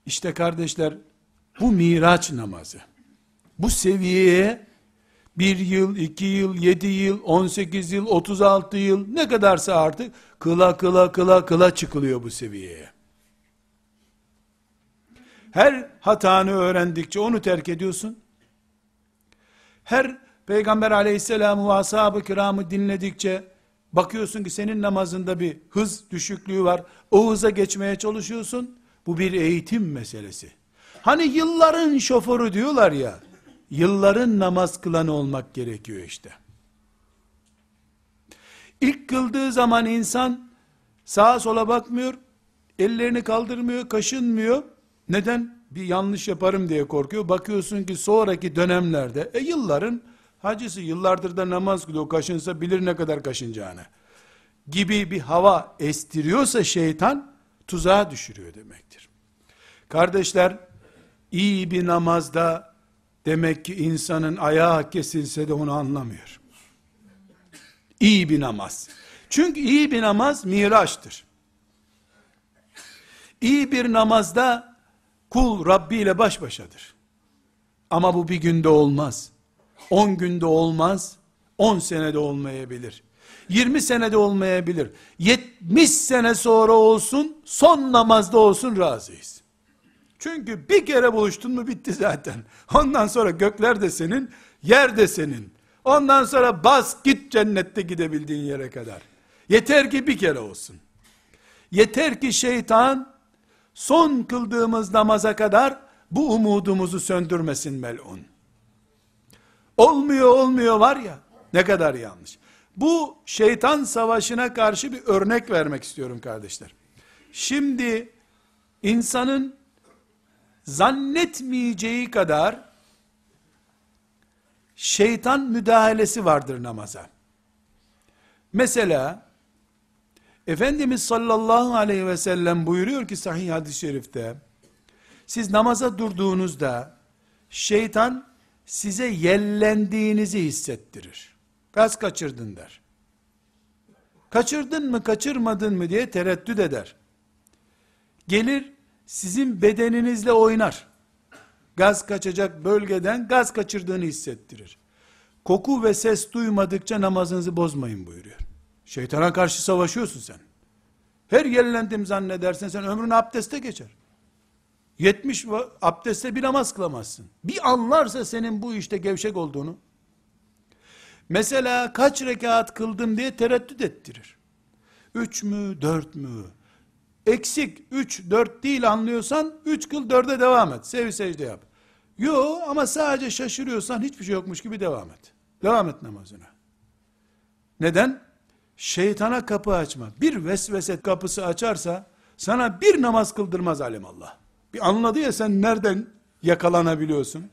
İşte kardeşler bu miraç namazı. Bu seviyeye bir yıl, iki yıl, yedi yıl, on sekiz yıl, otuz altı yıl ne kadarsa artık kıla kıla kıla kıla çıkılıyor bu seviyeye. Her hatanı öğrendikçe onu terk ediyorsun. Her Peygamber aleyhisselamı ve ashab-ı kiramı dinledikçe bakıyorsun ki senin namazında bir hız düşüklüğü var. O hıza geçmeye çalışıyorsun. Bu bir eğitim meselesi. Hani yılların şoförü diyorlar ya, yılların namaz kılanı olmak gerekiyor işte. İlk kıldığı zaman insan sağa sola bakmıyor, Ellerini kaldırmıyor, kaşınmıyor. Neden? Bir yanlış yaparım diye korkuyor. Bakıyorsun ki sonraki dönemlerde, e yılların hacısı yıllardır da namaz kılıyor, kaşınsa bilir ne kadar kaşınacağını. Gibi bir hava estiriyorsa şeytan, tuzağa düşürüyor demektir. Kardeşler, iyi bir namazda, demek ki insanın ayağı kesilse de onu anlamıyor. İyi bir namaz. Çünkü iyi bir namaz miraçtır. İyi bir namazda kul Rabbi ile baş başadır. Ama bu bir günde olmaz. On günde olmaz. On senede olmayabilir. Yirmi senede olmayabilir. Yetmiş sene sonra olsun, son namazda olsun razıyız. Çünkü bir kere buluştun mu bitti zaten. Ondan sonra gökler de senin, yer de senin. Ondan sonra bas git cennette gidebildiğin yere kadar. Yeter ki bir kere olsun. Yeter ki şeytan son kıldığımız namaza kadar bu umudumuzu söndürmesin melun. Olmuyor olmuyor var ya ne kadar yanlış. Bu şeytan savaşına karşı bir örnek vermek istiyorum kardeşler. Şimdi insanın zannetmeyeceği kadar şeytan müdahalesi vardır namaza. Mesela Efendimiz sallallahu aleyhi ve sellem buyuruyor ki sahih hadis-i şerifte siz namaza durduğunuzda şeytan size yellendiğinizi hissettirir. Gaz kaçırdın der. Kaçırdın mı kaçırmadın mı diye tereddüt eder. Gelir sizin bedeninizle oynar. Gaz kaçacak bölgeden gaz kaçırdığını hissettirir. Koku ve ses duymadıkça namazınızı bozmayın buyuruyor. Şeytana karşı savaşıyorsun sen. Her yellendim zannedersen sen ömrün abdeste geçer. 70 abdestte bir namaz kılamazsın. Bir anlarsa senin bu işte gevşek olduğunu. Mesela kaç rekat kıldım diye tereddüt ettirir. Üç mü, dört mü? Eksik, üç, dört değil anlıyorsan, üç kıl dörde devam et. Sev secde yap. Yo ama sadece şaşırıyorsan hiçbir şey yokmuş gibi devam et. Devam et namazına. Neden? şeytana kapı açma. Bir vesvese kapısı açarsa sana bir namaz kıldırmaz Allah. Bir anladı ya sen nereden yakalanabiliyorsun?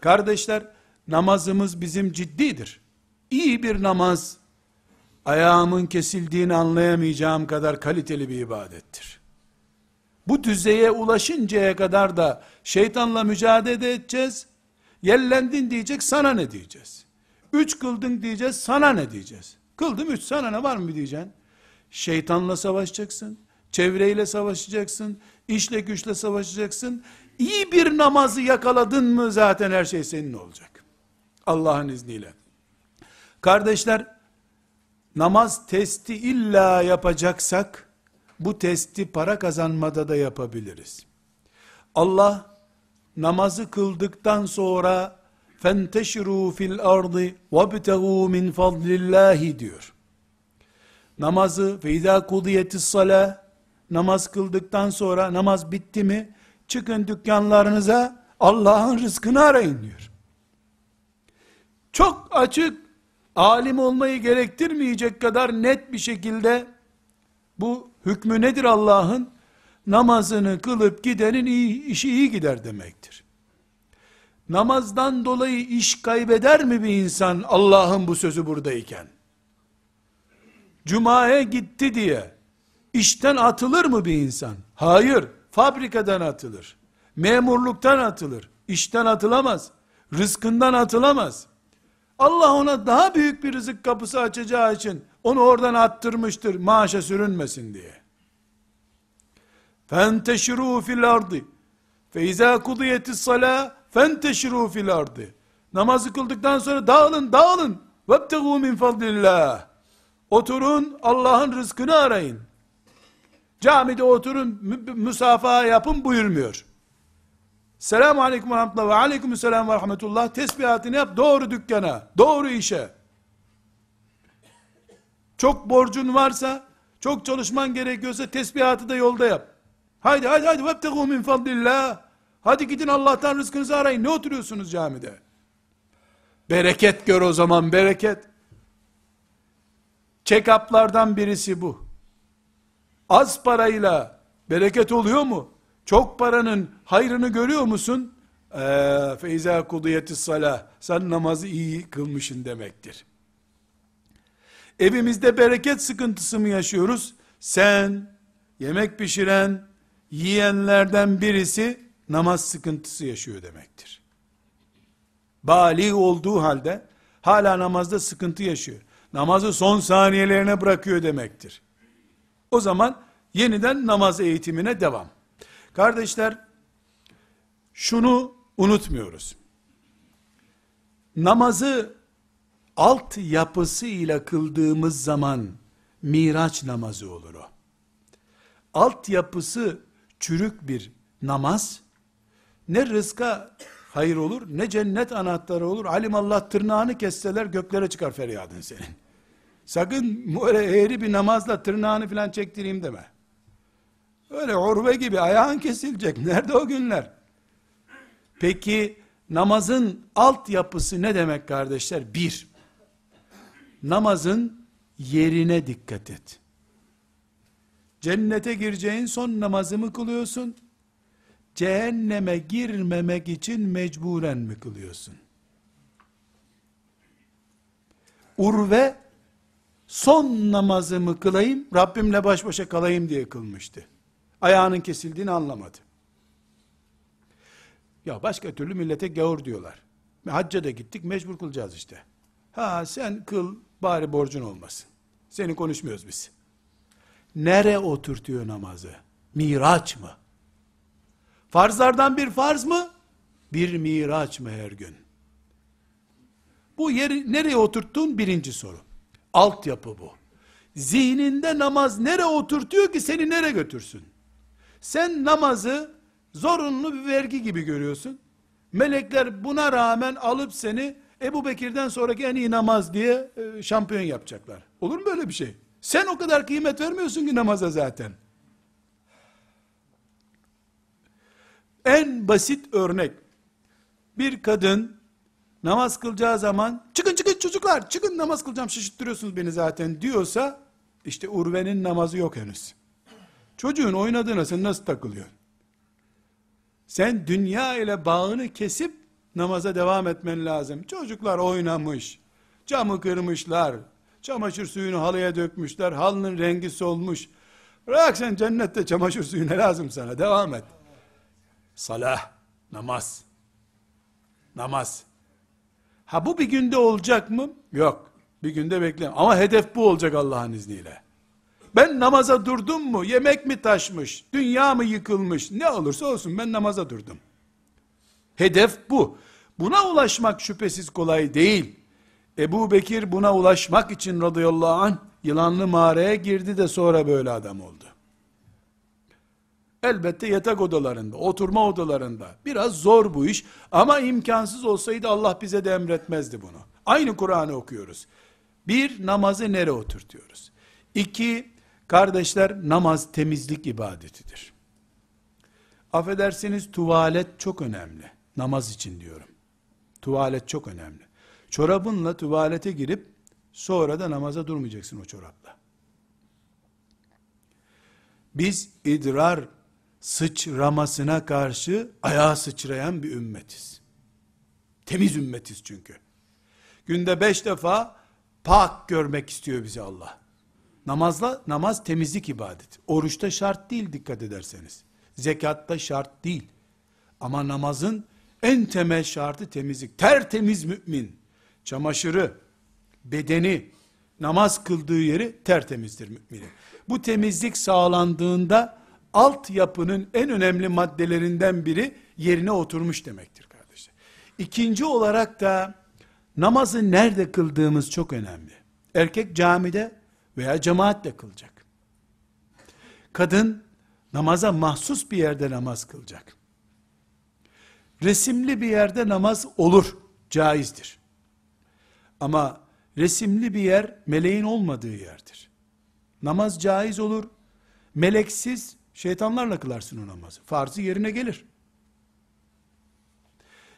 Kardeşler namazımız bizim ciddidir. İyi bir namaz ayağımın kesildiğini anlayamayacağım kadar kaliteli bir ibadettir. Bu düzeye ulaşıncaya kadar da şeytanla mücadele edeceğiz. Yellendin diyecek sana ne diyeceğiz? Üç kıldın diyeceğiz sana ne diyeceğiz? Kıldım üç sana ne var mı diyeceksin? Şeytanla savaşacaksın. Çevreyle savaşacaksın. işle güçle savaşacaksın. İyi bir namazı yakaladın mı zaten her şey senin olacak. Allah'ın izniyle. Kardeşler, namaz testi illa yapacaksak, bu testi para kazanmada da yapabiliriz. Allah, namazı kıldıktan sonra, فَانْتَشِرُوا فِي الْأَرْضِ وَابْتَغُوا مِنْ فَضْلِ اللّٰهِ diyor. Namazı فَاِذَا قُضِيَتِ الصَّلَاةِ Namaz kıldıktan sonra namaz bitti mi çıkın dükkanlarınıza Allah'ın rızkını arayın diyor. Çok açık alim olmayı gerektirmeyecek kadar net bir şekilde bu hükmü nedir Allah'ın? Namazını kılıp gidenin iyi, işi iyi gider demektir namazdan dolayı iş kaybeder mi bir insan Allah'ın bu sözü buradayken? Cuma'ya gitti diye işten atılır mı bir insan? Hayır, fabrikadan atılır. Memurluktan atılır. İşten atılamaz. Rızkından atılamaz. Allah ona daha büyük bir rızık kapısı açacağı için onu oradan attırmıştır maaşa sürünmesin diye. Fenteşiru fil ardı. Feiza kudiyetis sala fenteşiru fil ardı. Namazı kıldıktan sonra dağılın dağılın. Vebtegu min fadlillah. Oturun Allah'ın rızkını arayın. Camide oturun müsafaha yapın buyurmuyor. Selamun aleyküm ve rahmetullah ve aleyküm selam ve rahmetullah. Tesbihatını yap, doğru dükkana, doğru işe. Çok borcun varsa, çok çalışman gerekiyorsa tesbihatı da yolda yap. Haydi haydi haydi vebtegû min fadlillah. Hadi gidin Allah'tan rızkınızı arayın. Ne oturuyorsunuz camide? Bereket gör o zaman bereket. Check-up'lardan birisi bu. Az parayla bereket oluyor mu? Çok paranın hayrını görüyor musun? Feyza kudiyetis salah. Sen namazı iyi kılmışın demektir. Evimizde bereket sıkıntısı mı yaşıyoruz? Sen, yemek pişiren, yiyenlerden birisi namaz sıkıntısı yaşıyor demektir. Bali olduğu halde hala namazda sıkıntı yaşıyor. Namazı son saniyelerine bırakıyor demektir. O zaman yeniden namaz eğitimine devam. Kardeşler, şunu unutmuyoruz. Namazı alt yapısıyla kıldığımız zaman miraç namazı olur o. Alt yapısı çürük bir namaz ne rızka hayır olur ne cennet anahtarı olur. Alim Allah tırnağını kesseler göklere çıkar feryadın senin. Sakın böyle eğri bir namazla tırnağını filan çektireyim deme. Öyle urve gibi ayağın kesilecek. Nerede o günler? Peki namazın alt yapısı ne demek kardeşler? Bir, namazın yerine dikkat et. Cennete gireceğin son namazımı kılıyorsun? Cehenneme girmemek için mecburen mi kılıyorsun? Urve son namazımı kılayım, Rabbimle baş başa kalayım diye kılmıştı. Ayağının kesildiğini anlamadı. Ya başka türlü millete gavur diyorlar. Hacca da gittik mecbur kılacağız işte. Ha sen kıl bari borcun olmasın. Seni konuşmuyoruz biz. Nere oturtuyor namazı? Miraç mı? Farzlardan bir farz mı? Bir miraç mı her gün? Bu yeri nereye oturttun? Birinci soru. Altyapı bu. Zihninde namaz nereye oturtuyor ki seni nereye götürsün? Sen namazı zorunlu bir vergi gibi görüyorsun. Melekler buna rağmen alıp seni Ebu Bekir'den sonraki en iyi namaz diye e, şampiyon yapacaklar. Olur mu böyle bir şey? Sen o kadar kıymet vermiyorsun ki namaza zaten. En basit örnek. Bir kadın namaz kılacağı zaman çıkın çıkın çocuklar çıkın namaz kılacağım şaşırttırıyorsunuz beni zaten diyorsa işte Urve'nin namazı yok henüz. Çocuğun oynadığına sen nasıl takılıyorsun? Sen dünya ile bağını kesip namaza devam etmen lazım. Çocuklar oynamış, camı kırmışlar, çamaşır suyunu halıya dökmüşler, halının rengi solmuş. Bırak sen cennette çamaşır suyu ne lazım sana, devam et. Salah, namaz. Namaz. Ha bu bir günde olacak mı? Yok. Bir günde beklem. Ama hedef bu olacak Allah'ın izniyle. Ben namaza durdum mu? Yemek mi taşmış? Dünya mı yıkılmış? Ne olursa olsun ben namaza durdum. Hedef bu. Buna ulaşmak şüphesiz kolay değil. Ebu Bekir buna ulaşmak için radıyallahu anh yılanlı mağaraya girdi de sonra böyle adam oldu. Elbette yatak odalarında, oturma odalarında. Biraz zor bu iş ama imkansız olsaydı Allah bize de emretmezdi bunu. Aynı Kur'an'ı okuyoruz. Bir, namazı nereye oturtuyoruz? İki, kardeşler namaz temizlik ibadetidir. Affedersiniz tuvalet çok önemli. Namaz için diyorum. Tuvalet çok önemli. Çorabınla tuvalete girip sonra da namaza durmayacaksın o çorapla. Biz idrar sıçramasına karşı ayağa sıçrayan bir ümmetiz. Temiz ümmetiz çünkü. Günde beş defa pak görmek istiyor bizi Allah. Namazla, namaz temizlik ibadeti. Oruçta şart değil dikkat ederseniz. Zekatta şart değil. Ama namazın en temel şartı temizlik. Tertemiz mümin. Çamaşırı, bedeni, namaz kıldığı yeri tertemizdir müminin. Bu temizlik sağlandığında altyapının en önemli maddelerinden biri yerine oturmuş demektir kardeşler. İkinci olarak da namazı nerede kıldığımız çok önemli. Erkek camide veya cemaatle kılacak. Kadın namaza mahsus bir yerde namaz kılacak. Resimli bir yerde namaz olur, caizdir. Ama resimli bir yer meleğin olmadığı yerdir. Namaz caiz olur. Meleksiz şeytanlarla kılarsın o namazı. Farzı yerine gelir.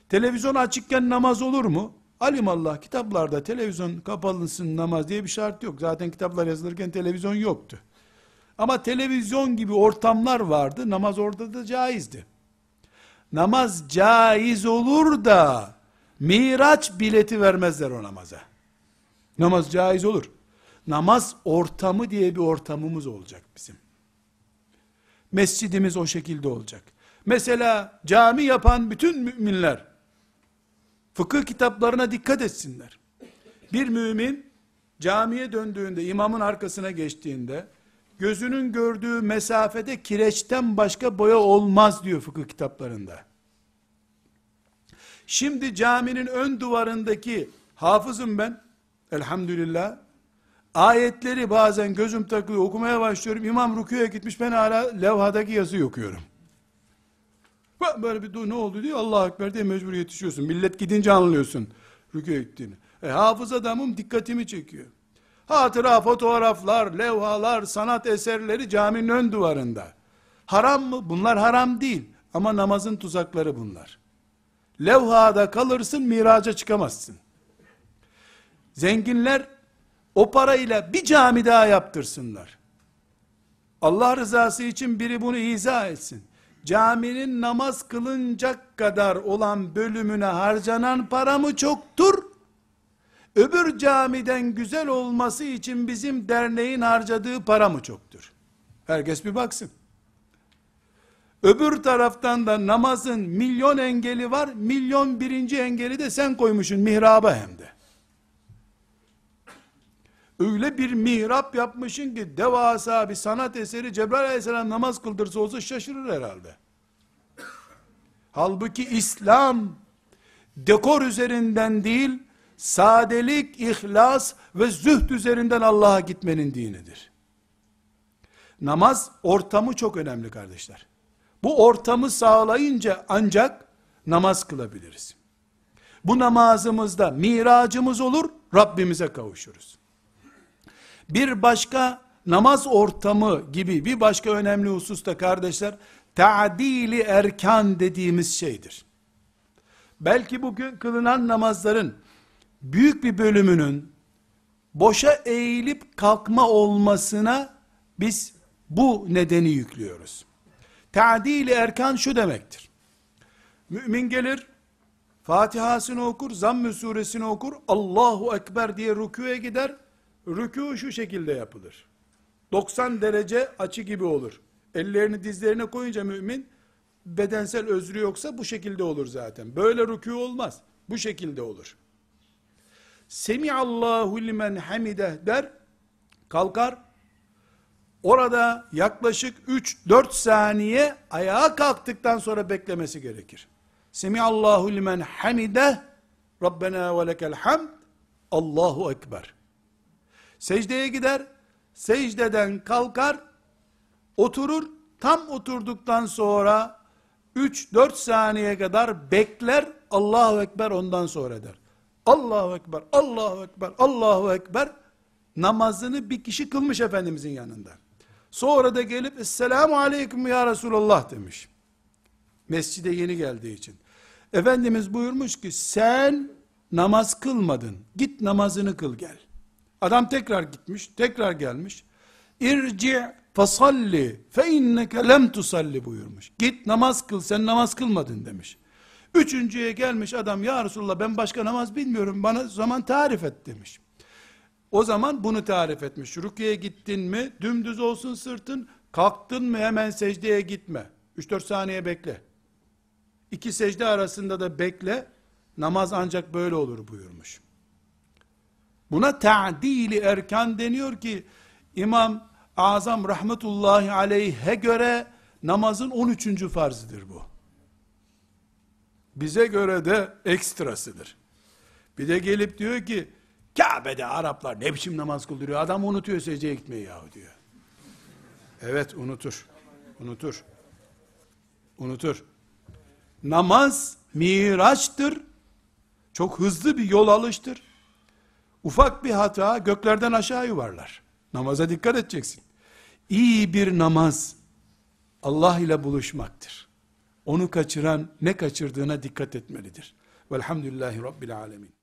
Televizyon açıkken namaz olur mu? Alimallah kitaplarda televizyon kapalısın namaz diye bir şart yok. Zaten kitaplar yazılırken televizyon yoktu. Ama televizyon gibi ortamlar vardı. Namaz orada da caizdi. Namaz caiz olur da Miraç bileti vermezler o namaza. Namaz caiz olur. Namaz ortamı diye bir ortamımız olacak bizim. Mescidimiz o şekilde olacak. Mesela cami yapan bütün müminler fıkıh kitaplarına dikkat etsinler. Bir mümin camiye döndüğünde, imamın arkasına geçtiğinde gözünün gördüğü mesafede kireçten başka boya olmaz diyor fıkıh kitaplarında. Şimdi caminin ön duvarındaki hafızım ben, elhamdülillah, ayetleri bazen gözüm takılıyor, okumaya başlıyorum, imam rüküye gitmiş, ben hala levhadaki yazıyı okuyorum. Böyle bir ne oldu diye Allah Ekber diye mecbur yetişiyorsun. Millet gidince anlıyorsun rüküye gittiğini. E, hafız adamım dikkatimi çekiyor. Hatıra, fotoğraflar, levhalar, sanat eserleri caminin ön duvarında. Haram mı? Bunlar haram değil. Ama namazın tuzakları bunlar. Levhada kalırsın, miraca çıkamazsın. Zenginler o parayla bir cami daha yaptırsınlar. Allah rızası için biri bunu izah etsin. Caminin namaz kılınacak kadar olan bölümüne harcanan para mı çoktur? Öbür camiden güzel olması için bizim derneğin harcadığı para mı çoktur? Herkes bir baksın. Öbür taraftan da namazın milyon engeli var, milyon birinci engeli de sen koymuşsun mihraba hem de. Öyle bir mihrap yapmışsın ki devasa bir sanat eseri Cebrail aleyhisselam namaz kıldırsa olsa şaşırır herhalde. Halbuki İslam dekor üzerinden değil, sadelik, ihlas ve zühd üzerinden Allah'a gitmenin dinidir. Namaz ortamı çok önemli kardeşler. Bu ortamı sağlayınca ancak namaz kılabiliriz. Bu namazımızda miracımız olur, Rabbimize kavuşuruz. Bir başka namaz ortamı gibi bir başka önemli hususta kardeşler, ta'dili erkan dediğimiz şeydir. Belki bugün kılınan namazların büyük bir bölümünün boşa eğilip kalkma olmasına biz bu nedeni yüklüyoruz. Ta'dili erkan şu demektir. Mümin gelir, Fatiha'sını okur, Zamm-ı suresini okur, Allahu Ekber diye rüküye gider, rükû şu şekilde yapılır. 90 derece açı gibi olur. Ellerini dizlerine koyunca mümin, bedensel özrü yoksa bu şekilde olur zaten. Böyle rükû olmaz. Bu şekilde olur. Semiallahu limen hamide der, kalkar, orada yaklaşık 3-4 saniye ayağa kalktıktan sonra beklemesi gerekir. Semiallahu limen hamide, Rabbena ve lekel hamd, Allahu Ekber. Secdeye gider, secdeden kalkar, oturur, tam oturduktan sonra 3-4 saniye kadar bekler, Allahu Ekber ondan sonra der. Allahu Ekber, Allahu Ekber, Allahu Ekber, namazını bir kişi kılmış Efendimizin yanında. Sonra da gelip, Esselamu Aleyküm ya Resulallah demiş. Mescide yeni geldiği için. Efendimiz buyurmuş ki, sen namaz kılmadın, git namazını kıl gel. Adam tekrar gitmiş, tekrar gelmiş. İrci fasalli fe inneke lem tusalli buyurmuş. Git namaz kıl, sen namaz kılmadın demiş. Üçüncüye gelmiş adam, ya Resulallah ben başka namaz bilmiyorum, bana zaman tarif et demiş. O zaman bunu tarif etmiş. Rukiye gittin mi, dümdüz olsun sırtın, kalktın mı hemen secdeye gitme. 3-4 saniye bekle. İki secde arasında da bekle, namaz ancak böyle olur buyurmuş. Buna ta'dili erkan deniyor ki İmam Azam rahmetullahi aleyhe göre namazın 13. farzıdır bu. Bize göre de ekstrasıdır. Bir de gelip diyor ki Kabe'de Araplar ne biçim namaz kıldırıyor? Adam unutuyor secdeye gitmeyi yahu diyor. Evet unutur. Unutur. Unutur. Namaz miraçtır. Çok hızlı bir yol alıştır. Ufak bir hata göklerden aşağı yuvarlar. Namaza dikkat edeceksin. İyi bir namaz Allah ile buluşmaktır. Onu kaçıran ne kaçırdığına dikkat etmelidir. Velhamdülillahi Rabbil Alemin.